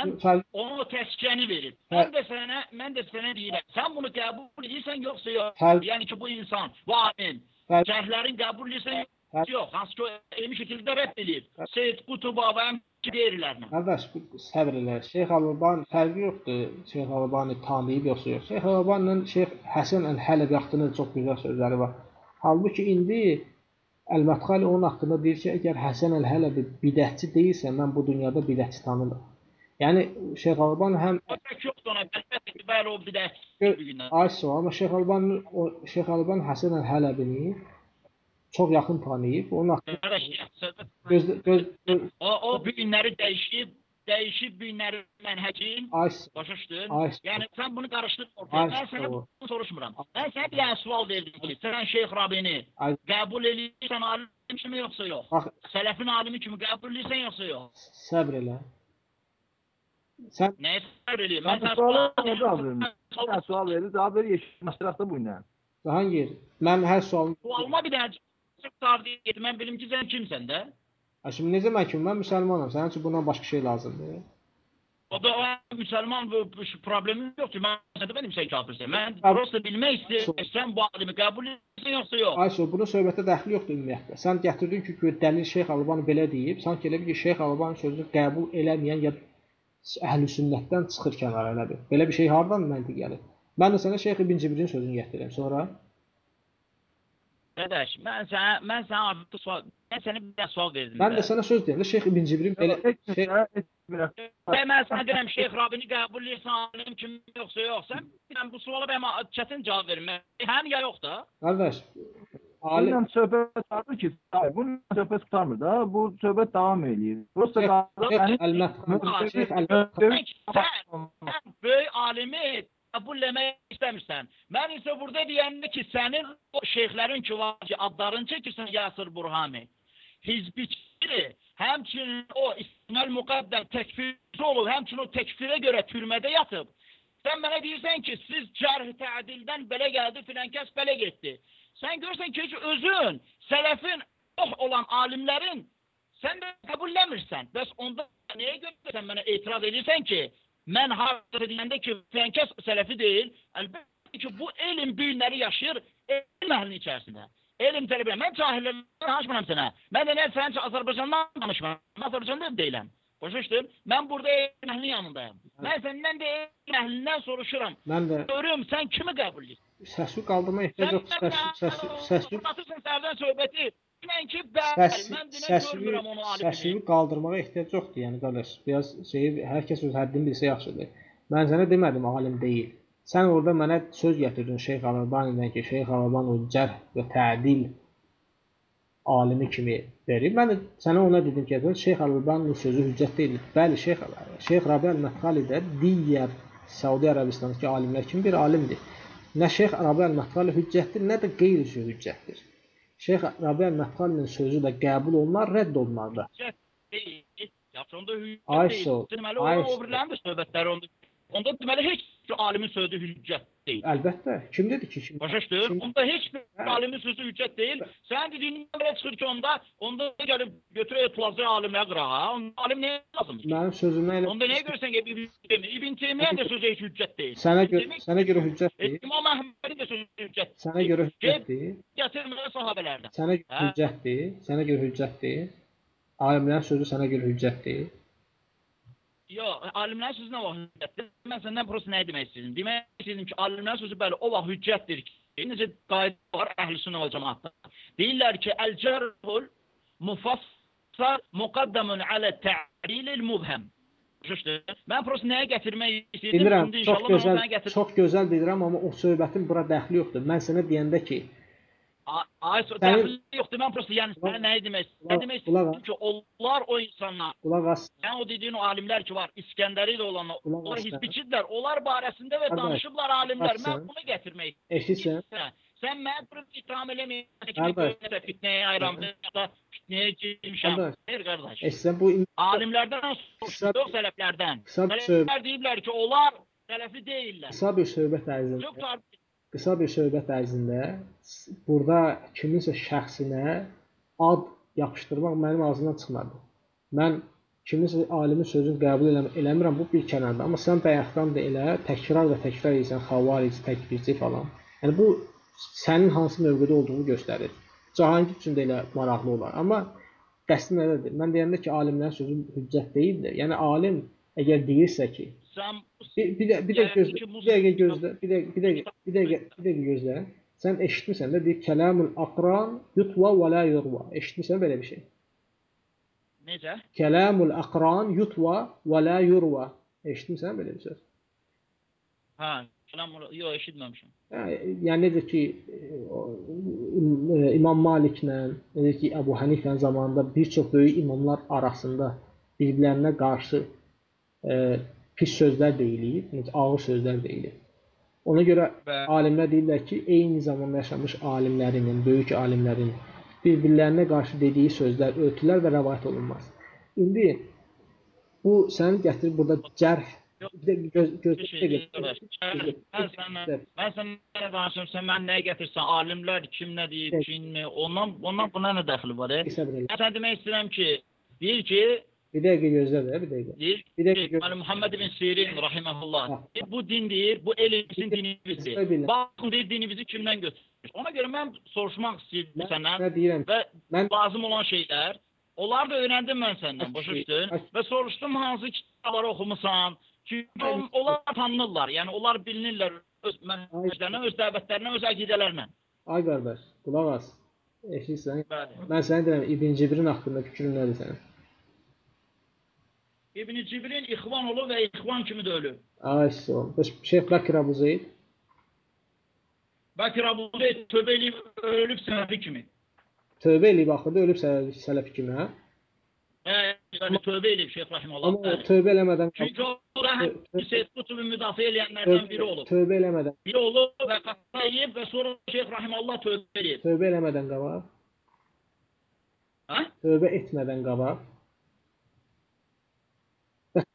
Speaker 3: ona təskəni verir.
Speaker 2: Hə.
Speaker 3: Mən də sənə, mən də sənə deyirəm. Sən bunu qəbul edirsən yoxsa yox? Yəni ki, bu insan, bu alim, cəhlərin qəbul edirsən yoxsa yox? Hansı ki, elmi şəkildə rədd edib. Seyyid Qutubova, ki verirlərlə.
Speaker 2: Qardaş, səbr elə. Şeyx Əl-Albani fərqi yoxdur. Şeyx Əl-Albani tanıyıb yoxsa yox. Şeyx Əl-Albani ilə Şeyx Həsən Əl-Hələbi haqqında çox gözəl sözləri var. Halbuki indi Əl-Mətxali onun haqqında deyir ki, əgər Həsən Əl-Hələbi bidətçi deyilsə, mən bu dünyada bidətçi tanımıram. Yəni Şeyx Əl-Albani həm
Speaker 3: tək yoxdur ona. Əlbəttə ki, bəli o bir də
Speaker 2: Gö-
Speaker 3: bu gündən.
Speaker 2: Ayso, amma Şeyx Əl-Albani o Şeyx Əl-Albani Həsən Əl-Hələbini çox yaxın tanıyıb. Onun haqqında
Speaker 3: söhbət
Speaker 2: göz göz, göz
Speaker 3: O, o bu günləri dəyişib, dəyişib mənhəcin.
Speaker 2: Ayso,
Speaker 3: Başa düşdün? Yəni sən bunu qarışdırma ortaya.
Speaker 2: Ayso.
Speaker 3: Mən sənə bunu soruşmuram. Mən sənə bir dənə sual verdim ki, sən Şeyx Rabini
Speaker 2: Ay-
Speaker 3: qəbul edirsən alim kimi yoxsa yox?
Speaker 2: bax
Speaker 3: Sələfin alimi kimi qəbul edirsən yoxsa yox?
Speaker 2: səbr elə. Sən
Speaker 3: Nəyə səbr eləyim?
Speaker 1: Ben
Speaker 3: Mən sənə sual
Speaker 1: cevap vereyim?
Speaker 3: Sual-
Speaker 1: verir, cevap verir, yeşillaştırak da bu yine.
Speaker 2: Cahangir, mən hər sualın
Speaker 3: Sualıma bir dənə cavab ver. Mən bilim ki, sən kimsən də?
Speaker 2: Şimdi necə mən kiməm? Mən müsəlmanam. Sənin üçün bundan başqa şey lazımdır.
Speaker 3: O da o müsəlman problemi yoxdur. Mən sənə demədim sən kafirsən. Mən prosta bilmək istəyirəm, sən bu alimi qəbul edirsən yoxsa yox?
Speaker 2: Ayso, bunun söhbətə dəxli yoxdur ümumiyyətlə. Sən gətirdin ki, dəlil Şeyx Albani belə deyib, sanki elə bir ki, Şeyx Albani sözünü qəbul eləməyən ya əhl-i sünnətdən çıxır kənara elə bir. Belə bir şey hardan məntiq gəlir? Mən də sənə Şeyx İbn Cibrin sözünü gətirirəm. Sonra
Speaker 3: Qardaş, mən sənə mən sənə artıq sual mən sənə bir dənə sual verdim.
Speaker 2: mən də sənə söz deyim Şeyx İbn Cibrin belə
Speaker 3: mən sənə deyirəm Şeyx Rabini qəbul edirsən alim kimi yoxsa yox? Sən bilən bu suala bəyəm çətin cavab verin. Mən həm ya yox da.
Speaker 2: qardaş alim
Speaker 1: Bununla söhbət tutarmır ki, bununla söhbət tutarmır da, bu söhbət davam eləyir. Prosta qardaş,
Speaker 2: Şeyx Əl-Mətxali, Şeyx Əl
Speaker 3: Sən, sən, sən böyük alimi qəbul etmək istəmirsən. Mən isə burada deyəndə ki, sənin o şeyxlərin ki var ki, adlarını çəkirsən Yasir Burhani. Hizbiçidir. Həmçinin o İsmail Müqəddəm təkfirci olub, həmçinin o təkfirə görə türmədə yatıb. Sən mənə deyirsən ki, siz cərh tədildən belə gəldi, filan kəs belə getdi. Sən görürsən ki, özün sələfin oh olan alimlərin sən də qəbulləmirsən. Bəs onda nəyə görə sən mənə etiraz edirsən ki, mən harada deyəndə ki, filan kəs sələfi deyil, əlbəttə ki, bu elm bu günləri yaşayır elm əhlinin içərisində. Elm tələbə. Mən cahillərdən danışmıram sənə. Mən də nə sən Azərbaycandan danışmıram. Mən Azərbaycanda deyiləm. Başa düşdün? Mən burada elm əhlinin yanındayım. Mən səndən də elm əhlindən soruşuram.
Speaker 2: mən də
Speaker 3: Görüm sən kimi qəbul edirsən?
Speaker 2: səsi qaldırma ehtiyac yox. Səsi səsi səsi
Speaker 3: Anlatırsan sərdən söhbəti. Mən ki, bəli, mən dinə görmürəm onu alimini.
Speaker 2: səsini qaldırmağa ehtiyac yoxdur. Yəni qardaş, biraz şey hər kəs öz həddini bilsə yaxşıdır. Mən sənə demədim alim deyil. Sən orada mənə söz gətirdin Şeyx Əl-Albanidən ki, Şeyx Əl-Albani o cərh və tədil alimi kimi verir. Mən sənə ona dedim ki, Şeyx Əl-Albaninin sözü hüccət deyil. Bəli, Şeyx Şeyx Rabi Əl-Mətxali də digər Səudi Ərəbistandakı alimlər kimi bir alimdir. Nə Şeyx Rabi Əl-Mətxali hüccətdir, nə də qeyri hüccətdir. Şeyx Rabi Əl-Mətxalinin sözü də qəbul olunar, rədd.
Speaker 3: Yaxşı, onda hüccət Deməli, o, o
Speaker 2: sor.
Speaker 3: birilərin də söhbətləri onda. Onda deməli heç alimin sözü hüccət deyil.
Speaker 2: Əlbəttə. Kim dedi ki, kim?
Speaker 3: Başa düşdün?
Speaker 2: Kim-
Speaker 3: Onda heç bir
Speaker 2: Hə.
Speaker 3: alimin sözü hüccət deyil. Sən dediyin belə çıxır ki, onda onda gəlib götürək plazı alimə qırağa. Onda alim nə lazım?
Speaker 2: Mənim sözümə elə
Speaker 3: Onda nəyə görsən ki, İbn İbn Teymiyyə də sözü heç hüccət deyil.
Speaker 2: sənə görə sənə görə hüccətdir.
Speaker 3: E, İmam Əhmədin də sözü hüccət.
Speaker 2: Sənə görə hüccətdir.
Speaker 3: Gətirmə sahabelərdən.
Speaker 2: Sənə görə
Speaker 3: Hə?
Speaker 2: hüccətdir. Sənə görə hüccətdir. Alimlərin sözü sənə görə hüccətdir.
Speaker 3: Yox, alimlərin sözü nə vaxt hüccətdir? Mən səndən prosta nə demək istəyirdim? Demək istəyirdim ki, alimlərin sözü bəli o vaxt hüccətdir ki, necə qayda var əhl-i və cəmaatda. Deyirlər ki, əl-cərhul mufassal muqaddamun alə tə'lilil mubhəm. Düzdür? Mən prosta nəyə gətirmək istəyirdim?
Speaker 2: Bilirəm, çox gözəl, çox gözəl bilirəm, amma o söhbətin bura dəxli yoxdur. Mən sənə deyəndə ki,
Speaker 3: Ay, dəxli yoxdur. Mən prosta yəni sənə nə demək istəyirdim?
Speaker 2: qulaq-
Speaker 3: Nə demək
Speaker 2: qulaq
Speaker 3: istəyirdim ki, onlar o insanlar
Speaker 2: qulaq as.
Speaker 3: Sən o dediyin o alimlər ki var, İskəndəri ilə olan,
Speaker 2: Qulaq
Speaker 3: onlar
Speaker 2: sən.
Speaker 3: hizbiçidirlər. Onlar barəsində və
Speaker 2: Qardaş,
Speaker 3: danışıblar alimlər. Mən
Speaker 2: sən.
Speaker 3: bunu gətirmək istəyirəm. Sən mənə bunu itham eləməyəsən ki,
Speaker 2: Qardaş.
Speaker 3: fitnəyə da fitnəyə girmişəm.
Speaker 2: Qardaş.
Speaker 3: Hayır qardaş.
Speaker 2: Eşitsən bu in-
Speaker 3: Alimlərdən soruşduq sələflərdən. Sələflər deyiblər ki, onlar sələfi deyillər.
Speaker 2: qısa bir söhbət ərzində
Speaker 3: Çox tar-
Speaker 2: qısa bir söhbət ərzində burada kiminsə şəxsinə ad yapışdırmaq mənim ağzımdan çıxmadı. Mən kiminsə alimin sözünü qəbul eləm eləmirəm bu bir kənarda. Amma sən bayaqdan da elə təkrar və təkrar edirsən xavaric, təkfirçi falan. Yəni bu sənin hansı mövqedə olduğunu göstərir. Cahangir üçün də elə maraqlı olar. Amma qəsdi nədədir? Mən deyəndə ki, alimlərin sözü hüccət deyildir. Yəni alim əgər deyirsə ki,
Speaker 3: Sən
Speaker 2: bir, bir, də- bir də
Speaker 3: Yəni
Speaker 2: gözlə, bir dəqiqə gözlə, bir dəqiqə, bir dəqiqə, bir dəqiqə, bir dəqiqə gözlə. Sən eşitmisən də deyir kəlamul aqran yutva və la yurva. Eşitmisən belə bir şey?
Speaker 3: necə?
Speaker 2: Kəlamul aqran yutva və la yurva. Eşitmisən belə bir söz?
Speaker 3: Hə, salam yox eşitməmişəm.
Speaker 2: Hə, yəni necə ki e, e, İmam Maliklə, necə ki Əbu Hanifənin zamanında bir çox böyük imamlar arasında bir-birlərinə qarşı e, pis sözlər deyilib, necə ağır sözlər deyilib. Ona görə
Speaker 3: Və
Speaker 2: alimlər deyirlər ki, eyni zamanda yaşamış alimlərin, böyük alimlərin bir-birlərinə qarşı dediyi sözlər örtülər və rəvayət olunmaz. İndi bu səni gətirib burada cərh bir də göz göz.
Speaker 3: Mən səndən mən səndən danışım, sən mən nəyə gətirsən? Alimlər kim nə deyib, kim? Ondan ondan buna nə dəxli var? E? sənə demək istəyirəm ki, deyir ki,
Speaker 2: Bir dəqiqə gözlə də, bir dəqiqə.
Speaker 3: deyir
Speaker 2: Bir dəqiqə gözlə.
Speaker 3: yəni Muhammed ibn Sirin rahimehullah.
Speaker 2: Ha.
Speaker 3: Bu din deyir, bu el bizim dinimizdir. Baxın deyir dinimizi kimdən götürmüş? Ona görə mən soruşmaq istəyirdim
Speaker 2: Mən
Speaker 3: səndən
Speaker 2: nə deyirəm?
Speaker 3: və
Speaker 2: Mən
Speaker 3: lazım olan şeylər Onlar da öyrəndim mən səndən, başa düşdün? Və soruşdum hansı kitabları oxumusan? Çünki on- onlar tanınırlar. Yəni onlar bilinirlər öz mənheclərinə, öz dəvətlərinə, öz əqidələrinə.
Speaker 2: ay qardaş, qulaq as. Eşitsən?
Speaker 3: Bəli.
Speaker 2: Mən sənə deyirəm İbn Cibrin haqqında fikrin nədir sənin?
Speaker 3: İbn Cibrin ixvan olub və ixvan kimi də ölüb.
Speaker 2: Ay sağ ol. Bəs Şeyx Bakir Abu Zeyd
Speaker 3: Bəkir Abu Zeyd tövbə eləyib ölüb sələfi kimi.
Speaker 2: tövbə eləyib axırda ölüb sələf, sələf kimi, hə?
Speaker 3: Hə, yəni tövbə eləyib Şeyx Rahimullah.
Speaker 2: Amma o
Speaker 3: Bəli.
Speaker 2: tövbə eləmədən
Speaker 3: Çünki o da həm Seyyid Qutubu müdafiə edənlərdən biri olub.
Speaker 2: tövbə eləmədən,
Speaker 3: Biri olub və qatla eləyib və sonra Şeyx Rahimullah tövbə eləyib.
Speaker 2: tövbə eləmədən qabaq,
Speaker 3: Hə?
Speaker 2: tövbə etmədən qabaq.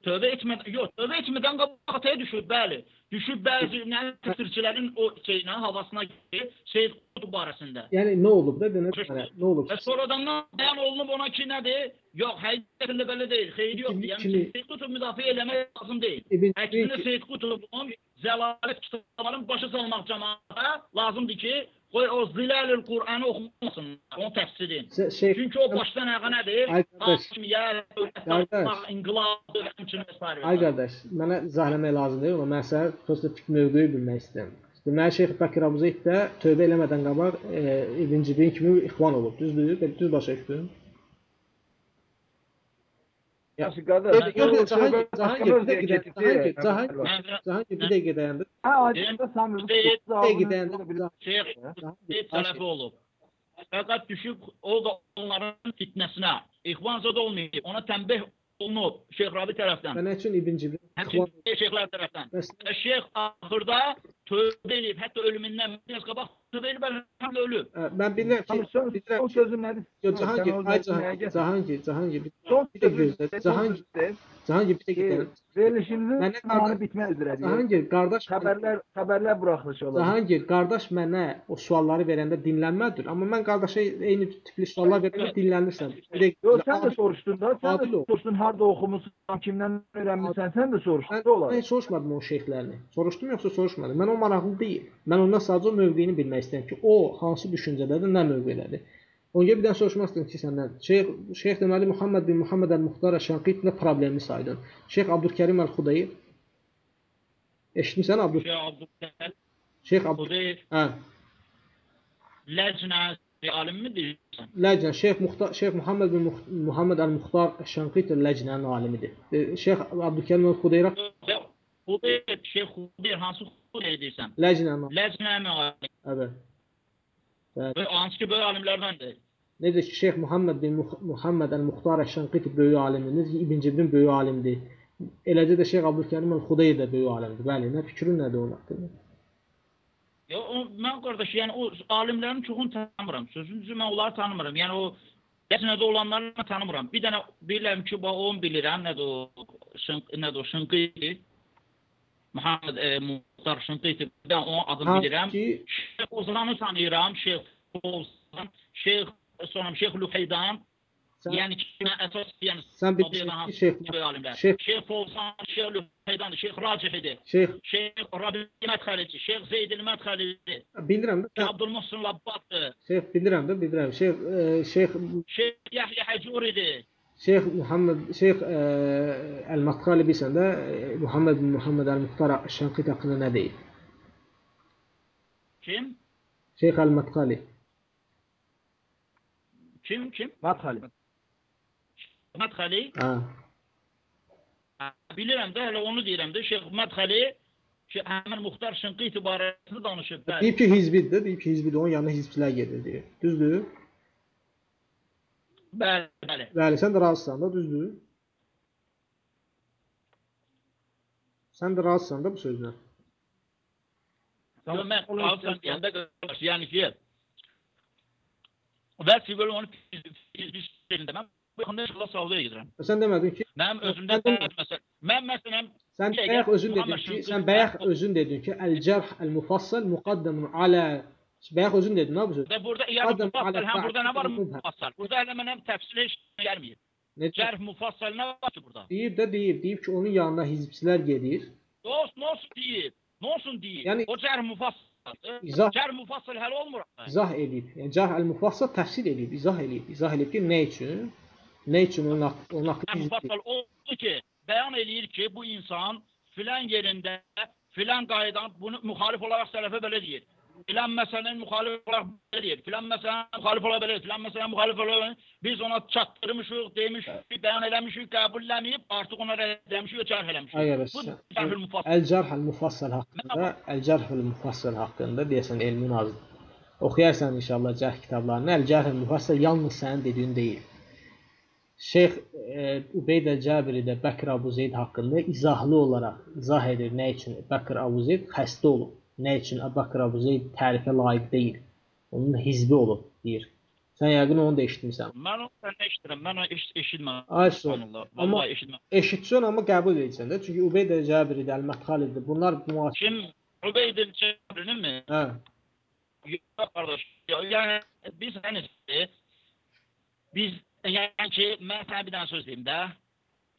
Speaker 3: Tövbə etmədən, yox, tövbə etmədən qabaq xətaya düşüb, bəli. Düşüb bəzi nə təsirçilərin o şeyinə, havasına ki, Seyyid Qutub barəsində.
Speaker 2: Yəni nə olub da denə mənə, nə olub?
Speaker 3: Və sonradan bəyan olunub ona ki, nədir? Yox, həqiqətində belə deyil, xeyri yoxdur. Yəni
Speaker 2: Kimi-
Speaker 3: Seyyid Qutub müdafiə eləmək lazım deyil.
Speaker 2: Cibrin
Speaker 3: Seyyid Qutubun zəlalət kitablarının başa salmaq cəmaata lazımdır ki, qoy o Zilalül Qur'anı oxumasın, onu təfsir edin.
Speaker 2: Şeyx
Speaker 3: Çünki o başdan ayağa nədir?
Speaker 2: Ay qardaş.
Speaker 3: Hakimiyyət,
Speaker 2: Qardaş.
Speaker 3: dövlət, inqilab, həmçinin s.
Speaker 2: Ay qardaş, mənə izah eləmək lazım deyil, amma mən sənə prosta fikir mövqeyi bilmək istəyirəm. Deməli Şeyx Bakir Abu Zeyd də tövbə eləmədən qabaq e, İbn Cibrin kimi ixvan olub, düzdür? Düz başa düşdün?
Speaker 1: Yaxşı qardaş.
Speaker 2: Cahangir, bir dəqiqə. Cahangir, Cahangir, Cahangir bir dəqiqə dayandı.
Speaker 1: Hə, aydındır Samir.
Speaker 2: Bir dəqiqə dayandı.
Speaker 3: Şeyx tələfi olub. Fəqət düşüb o da onların fitnəsinə. İxvanzada olmayıb. Ona tənbih olunub Şeyx Rabi tərəfdən.
Speaker 2: Nə üçün İbn ixvan
Speaker 3: Həmçinin şeyxlər tərəfdən. Şeyx axırda tövbə eləyib, hətta ölümündən biraz qabaq tövbə eləyib, əlbəttə ölüb.
Speaker 2: Ə, mən bilirəm
Speaker 1: Samir
Speaker 2: ki,
Speaker 1: son,
Speaker 2: bilirəm
Speaker 1: son
Speaker 2: ki,
Speaker 1: sözün nədir?
Speaker 2: Yo, Cahangir,
Speaker 1: Sən o
Speaker 2: ay
Speaker 1: sözü nəyə
Speaker 2: Cahangir,
Speaker 1: gətirdin?
Speaker 2: Cahangir, Cahangir, bir,
Speaker 1: Son
Speaker 2: bir də
Speaker 1: sözün
Speaker 2: gözlə.
Speaker 1: son
Speaker 2: Cahangir,
Speaker 1: sözün
Speaker 2: Cahangir bir də
Speaker 1: ki,
Speaker 2: gedəlim.
Speaker 1: Verilişimizin
Speaker 2: Mənə
Speaker 1: zamanı bitmək üzrədir.
Speaker 2: Cahangir, qardaş,
Speaker 1: Xəbərlər xəbərlər buraxılışı olacaq.
Speaker 2: Cahangir, qardaş mənə o sualları verəndə dinlənmədir, amma mən qardaşa eyni tipli suallar verəndə dinlənirsən.
Speaker 1: Yox, sən də soruşdun da, sən də soruşdun harda oxumusan, kimdən öyrənmisən, sən də soruşdun. Olar.
Speaker 2: mən soruşmadım o şeyxlərini. Soruşdum yoxsa soruşmadım. Mən o maraqlı deyil. Mən ondan sadəcə mövqeyini bilmək istəyirəm ki, o hansı düşüncədədir, nə mövqedədir. Ona görə bir dənə soruşmaq istəyirəm ki, səndən. Şeyx Şeyx deməli Muhammed bin Muhammed el-Muxtar Əşənqit nə problemli saydın? Şeyx Abdülkerim el-Xudayr Eşitmisən Abdül
Speaker 3: Şeyx Abdülkadir
Speaker 2: Şeyx Abdül
Speaker 3: Xudeyr
Speaker 2: Hə,
Speaker 3: ləcnə alimmi deyirsən?
Speaker 2: Ləcnə Şeyx Muxtar Şeyx Muhammed bin Muh- Muhammed el-Muxtar Əşənqit Ləcnənin alimidir. E, Şeyx Abdülkerim el-Xudayr
Speaker 3: Xudeyr, Şeyx Xudeyr hansı Xudeyr deyirsən?
Speaker 2: Ləcnənin
Speaker 3: Ləcnə mi alim?
Speaker 2: Evet.
Speaker 3: Və hansı ki böyük alimlərdəndir?
Speaker 2: Necə ki Şeyx Muhammed bin Muh- Muhammed el-Muxtar Əşşənqiti böyük alimdir. Necə ki İbn Cibrin böyük alimdir. Eləcə də Şeyx Abdülkerim el-Xudayr də böyük alimdir. Bəli, nə fikrin nədir onun haqqında?
Speaker 3: Ya o mən qardaş, yəni o alimlərin çoxunu tanımıram. Sözünüzü mən onları tanımıram. Yəni o Ləcnədə olanları mən tanımıram. Bir dənə bilirəm ki, bax onu bilirəm, nədir o Şınq, nədir o Şınqiti. Muhammed e, Muhtar Şınqiti. Ben onun adını bilirəm.
Speaker 2: Ki,
Speaker 3: Şeyx Ozanı tanıyıram, Şeyx Ozan, Şeyx sonra Şeyx Luheydan.
Speaker 2: Sən,
Speaker 3: Yəni ki, mən əsas yəni
Speaker 2: sən
Speaker 3: Saudi
Speaker 2: bilirsən
Speaker 3: və
Speaker 2: ki,
Speaker 3: hansı
Speaker 2: Şeyx,
Speaker 3: böyük alimlər.
Speaker 2: Şeyx,
Speaker 3: Şeyx Fovzan, Şeyx Lüheydan, Şeyx Racihidir.
Speaker 2: Şeyx,
Speaker 3: Şeyx Rabi Mədxəlici, Şeyx Zeydil Mədxəlici,
Speaker 2: bilirəm də,
Speaker 3: Şeyx
Speaker 2: sən,
Speaker 3: Abdülmuhsin Labbaddır,
Speaker 2: Şeyx bilirəm də, bilirəm. Şeyx, e, Şeyx,
Speaker 3: Şeyx Yahya Həcuridir.
Speaker 2: Şeyx Muhammed, Şeyx e, El-Matqali bilirsən də, e, Muhammed bin Muhammed El-Muxtar Şənqit haqqında nə deyir?
Speaker 3: Kim?
Speaker 2: Şeyx El-Matqali.
Speaker 3: Kim? Kim?
Speaker 1: Madxali.
Speaker 3: Mədxəli.
Speaker 2: Ha.
Speaker 3: Hə, Bilirəm də, hələ onu deyirəm də. Şeyx Mədxəli ki, həmin Muxtar Şınqiti barəsində danışıb. Bəli.
Speaker 2: Deyib ki, hizbidir, deyib ki, hizbidir, onun yanına hizbçilər gedir deyir. Düzdür?
Speaker 3: Bəli, bəli.
Speaker 2: Bəli, sən də razısan da, düzdür? Sən də razısan da bu sözlə.
Speaker 3: Yo, mən qalsam deyəndə qardaş, yəni ki, və sivil onu biz yerində mən bu yaxında inşallah Saudiya gedirəm.
Speaker 2: Sən demədin ki,
Speaker 3: Mənim özümdə
Speaker 2: Sən demə-
Speaker 3: bəzi məsələ. Mən məsələn
Speaker 2: sən
Speaker 3: Bir dəqiqə,
Speaker 2: bayaq özün dedin
Speaker 3: Muhammed
Speaker 2: ki,
Speaker 3: Şınqiti-
Speaker 2: sən bayaq özün dedin ki, el-cerh el-mufassal muqaddamun ala Bayaq özün dedin ha bu sözü.
Speaker 3: və burada yəni
Speaker 2: Adam
Speaker 3: mufassal,
Speaker 2: alə
Speaker 3: hə burada nə var
Speaker 2: ta'kid
Speaker 3: mufassal? Burada hələ mənə təfsil heç nə gəlmir.
Speaker 2: Necə?
Speaker 3: Cərh mufassal nə var ki burada?
Speaker 2: Deyib də deyib, deyib ki, onun yanına hizbçilər gedir.
Speaker 3: Dost, olsun deyib. Nə olsun deyib.
Speaker 2: Yəni-
Speaker 3: o cərh mufassal.
Speaker 2: İzah-
Speaker 3: Cərh mufassal hələ olmur.
Speaker 2: İzah edib. Yəni cərh el-mufassal təfsir edib, izah edib. İzah edib ki, nə üçün? Nə üçün onun haqqı, onun haqqı
Speaker 3: Cərh mufassal oldu ki, bəyan eləyir ki, bu insan filan yerində filan qaydadan bunu müxalif olaraq sələfə belə deyir. Filan məsələnin müxalif olaraq belə deyir. Filan məsələnin müxalif olaraq belə. Filan məsələnin müxalif olaraq biz ona çatdırmışıq, demişik, bəyan eləmişik, qəbulləməyib, artıq ona rədd eləmişik və cərh eləmişik.
Speaker 2: Ay
Speaker 3: Bu cərh mufassal.
Speaker 2: Haqqında, El-Cerh el-Mufassal haqqında deyəsən elmin azdır. Oxuyarsan inşallah cərh kitablarını. El-Cerh el-Mufassal yalnız sənin dediyin deyil. Şeyx e, Ubeyd el-Cabiri də Bəkr Abu Zeyd haqqında izahlı olaraq izah edir nə üçün Bəkr Abu Zeyd xəstə olub, nə üçün Bəkr Abu Zeyd tərifə layiq deyil. Onun hizbi olub deyir. Sən yəqin onu da eşitmisən.
Speaker 3: Mən onu səndən eşidirəm. Mən onu eş eşitmədim.
Speaker 2: Ay sor.
Speaker 3: Subhanallah.
Speaker 2: Amma-. Eşitsən amma qəbul edirsən də. Çünki Ubeyd el-Cabiri də El-Məxalidir. Bunlar müasir.
Speaker 3: Kim Ubeydil Cəbrinin mi?
Speaker 2: Hə.
Speaker 3: Yox qardaş. Yəni biz həniz biz yəni ki, mən sənə bir dənə söz deyim də.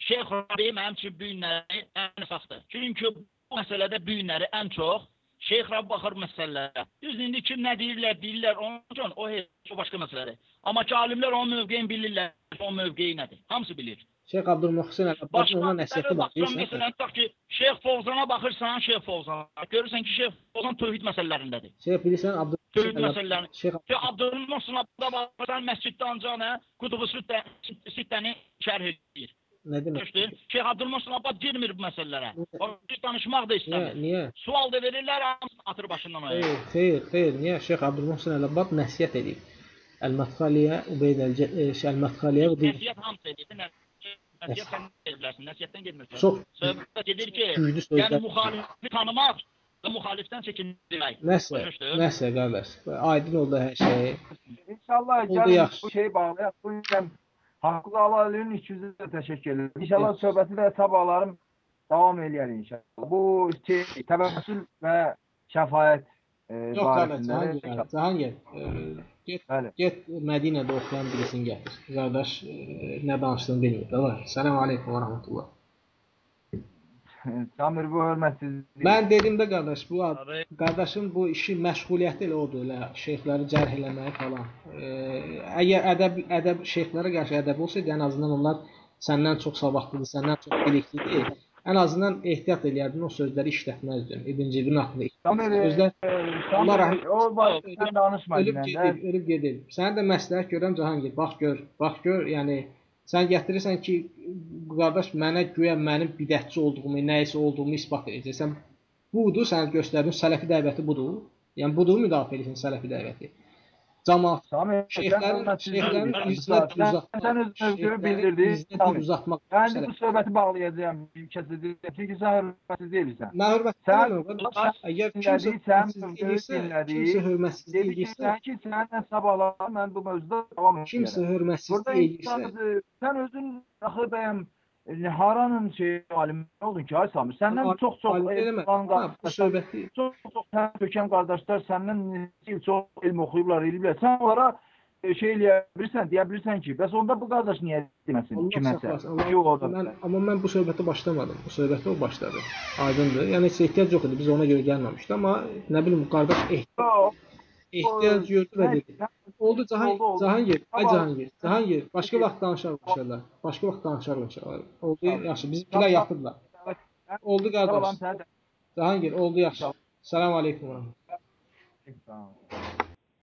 Speaker 3: Şeyx Rabi mənim üçün bu günləri ən əsasdır. Çünki bu məsələdə bu günləri ən çox Şeyx Rabi baxır məsələlərə. Düz indi kim nə deyirlər, deyirlər onun üçün o heç o başqa məsələdir. Amma ki alimlər onun mövqeyini bilirlər, o mövqeyi nədir? Hamısı bilir.
Speaker 2: Şeyx Abdülmuhsin Əl-Abbasın ona nəsihəti var.
Speaker 3: məsələn tutaq ki, Şeyx Fovzana baxırsan, Şeyx Fovzana. Görürsən ki, Şeyx Fovzan tövhid məsələlərindədir.
Speaker 2: Şeyx bilirsən Abdülmuhsin
Speaker 3: Tövhid məsələlərini
Speaker 2: Şeyx
Speaker 3: Ki Abdülmuhsin Abda baxırsan məsciddə ancaq nə? Sittə Sittəni şərh edir.
Speaker 2: Nə demək?
Speaker 3: Başlayır. Şeyx Abdülmuhsin Abba girmir bu məsələlərə. O danışmaq da
Speaker 2: Niyə?
Speaker 3: istəmir.
Speaker 2: Niyə?
Speaker 3: Sual da verirlər, atır başından o yana.
Speaker 2: Xeyr, xeyr, xeyr. Niyə? Şeyx Abdülmuhsin Əl-Abbas nəsihət edib. Əl-Mətkaliyə, Ubeyd Əl-Mətkaliyə və deyir.
Speaker 3: Nəsiyyət hamısı edir. Nəsiyyət sən edə bilərsən, nəsiyyətdən gelmirsən.
Speaker 2: Çox
Speaker 3: Söhbət edir ki, yəni müxalifi tanımaq və müxalifdən çəkinmək.
Speaker 2: Nəsə,
Speaker 3: düşdün?
Speaker 2: nəsə qardaş. Aydın oldu hər şey.
Speaker 1: İnşallah gəlin bu şeyi bağlayaq. Bu Haqqı Alalının 200 də təşəkkür edirəm. İnşallah söhbəti də sabahlarım davam eləyər inşallah. Bu şey təvəkkül və şəfaət e,
Speaker 2: Yox qardaş,
Speaker 1: barəsində
Speaker 2: Cahangir, Cahangir. e, Get,
Speaker 1: Bəli.
Speaker 2: get Mədinədə oxuyan birisini gətir. Qardaş, e, nə danışdığını bilmir. Salam aleykum və rahmetullah.
Speaker 1: Samir bu hörmətsizlik.
Speaker 2: Mən dedim də qardaş, bu ad- qardaşın bu işi məşğuliyyəti elə odur, elə şeyxləri cərh eləmək falan. E, əgər ədəb ədəb şeyxlərə qarşı ədəb olsaydı, ən azından onlar səndən çox savadlıdır, səndən çox biliklidir. Ən azından ehtiyat eləyərdin, o sözləri işlətməzdin. İbn Cibrin haqqında.
Speaker 1: Samir,
Speaker 2: Sözlər
Speaker 1: e,
Speaker 2: Allah
Speaker 1: Samir,
Speaker 2: rəhmət-
Speaker 1: o barədə danışma
Speaker 2: ölüb gedir, ölüb gedir. Səni də məsləhət görürəm Cahangir. Bax gör, bax gör, yəni sən gətirirsən ki, qardaş mənə güya mənim bidətçi olduğumu, nəyisə olduğumu isbat edəcəksən. Budur, sən göstərdin sələfi dəvəti budur. Yəni budur müdafiə edirsən sələfi dəvəti.
Speaker 1: Samir,
Speaker 2: şeyxlərin şeyxlərin dil uzatmaq.
Speaker 1: Sən öz mövqeyi
Speaker 2: şeyxlərin
Speaker 1: bildirdin.
Speaker 2: uzatmaq.
Speaker 1: Mən bu söhbəti bağlayacağam. Kəsəcəyəm. Çünki sən hörmətsiz deyilsən.
Speaker 2: Mən hörmət
Speaker 1: Sən-
Speaker 2: edirəm. qardaş. Əgər kimsə kimsə hörmətsizlik
Speaker 1: Dedi ki, səninlə sabahlar mən bu mövzuda davam edəcəm.
Speaker 2: kimsə
Speaker 1: insan,
Speaker 2: edirsə,
Speaker 1: sən özün axı bəyəm haranın şey alim oldun ki, ay Samir. Səndən çox çox
Speaker 2: alim eləmə.
Speaker 1: elm
Speaker 2: Ha, bu söhbəti
Speaker 1: çox çox tən tökən qardaşlar səndən neçə il çox elm oxuyublar, elmlər. Sən onlara şey eləyə bilirsən, deyə bilirsən ki, bəs onda bu qardaş niyə deməsin kiməsə?
Speaker 2: saxlasın. Allah
Speaker 1: Ki, o da
Speaker 2: mən, amma mən bu söhbətə başlamadım. Bu söhbətə o başladı. Aydındır. Yəni heç ehtiyac yox idi. Biz ona görə gəlməmişdik, amma nə bilim qardaş ehtiyac,
Speaker 1: Yox,
Speaker 2: ehtiyac gördü və dedi. Oldu Cahan. Cahangir, ay. Cahangir, Cahangir. Başqa vaxt danışarıq inşallah. Başqa vaxt danışarıq inşallah. Oldu, yaxşı. Bizimkilər yatıblar. Oldu qardaş.
Speaker 1: Salam.
Speaker 2: Cahangir, oldu yaxşı. Salam aleykum.
Speaker 1: Tamam.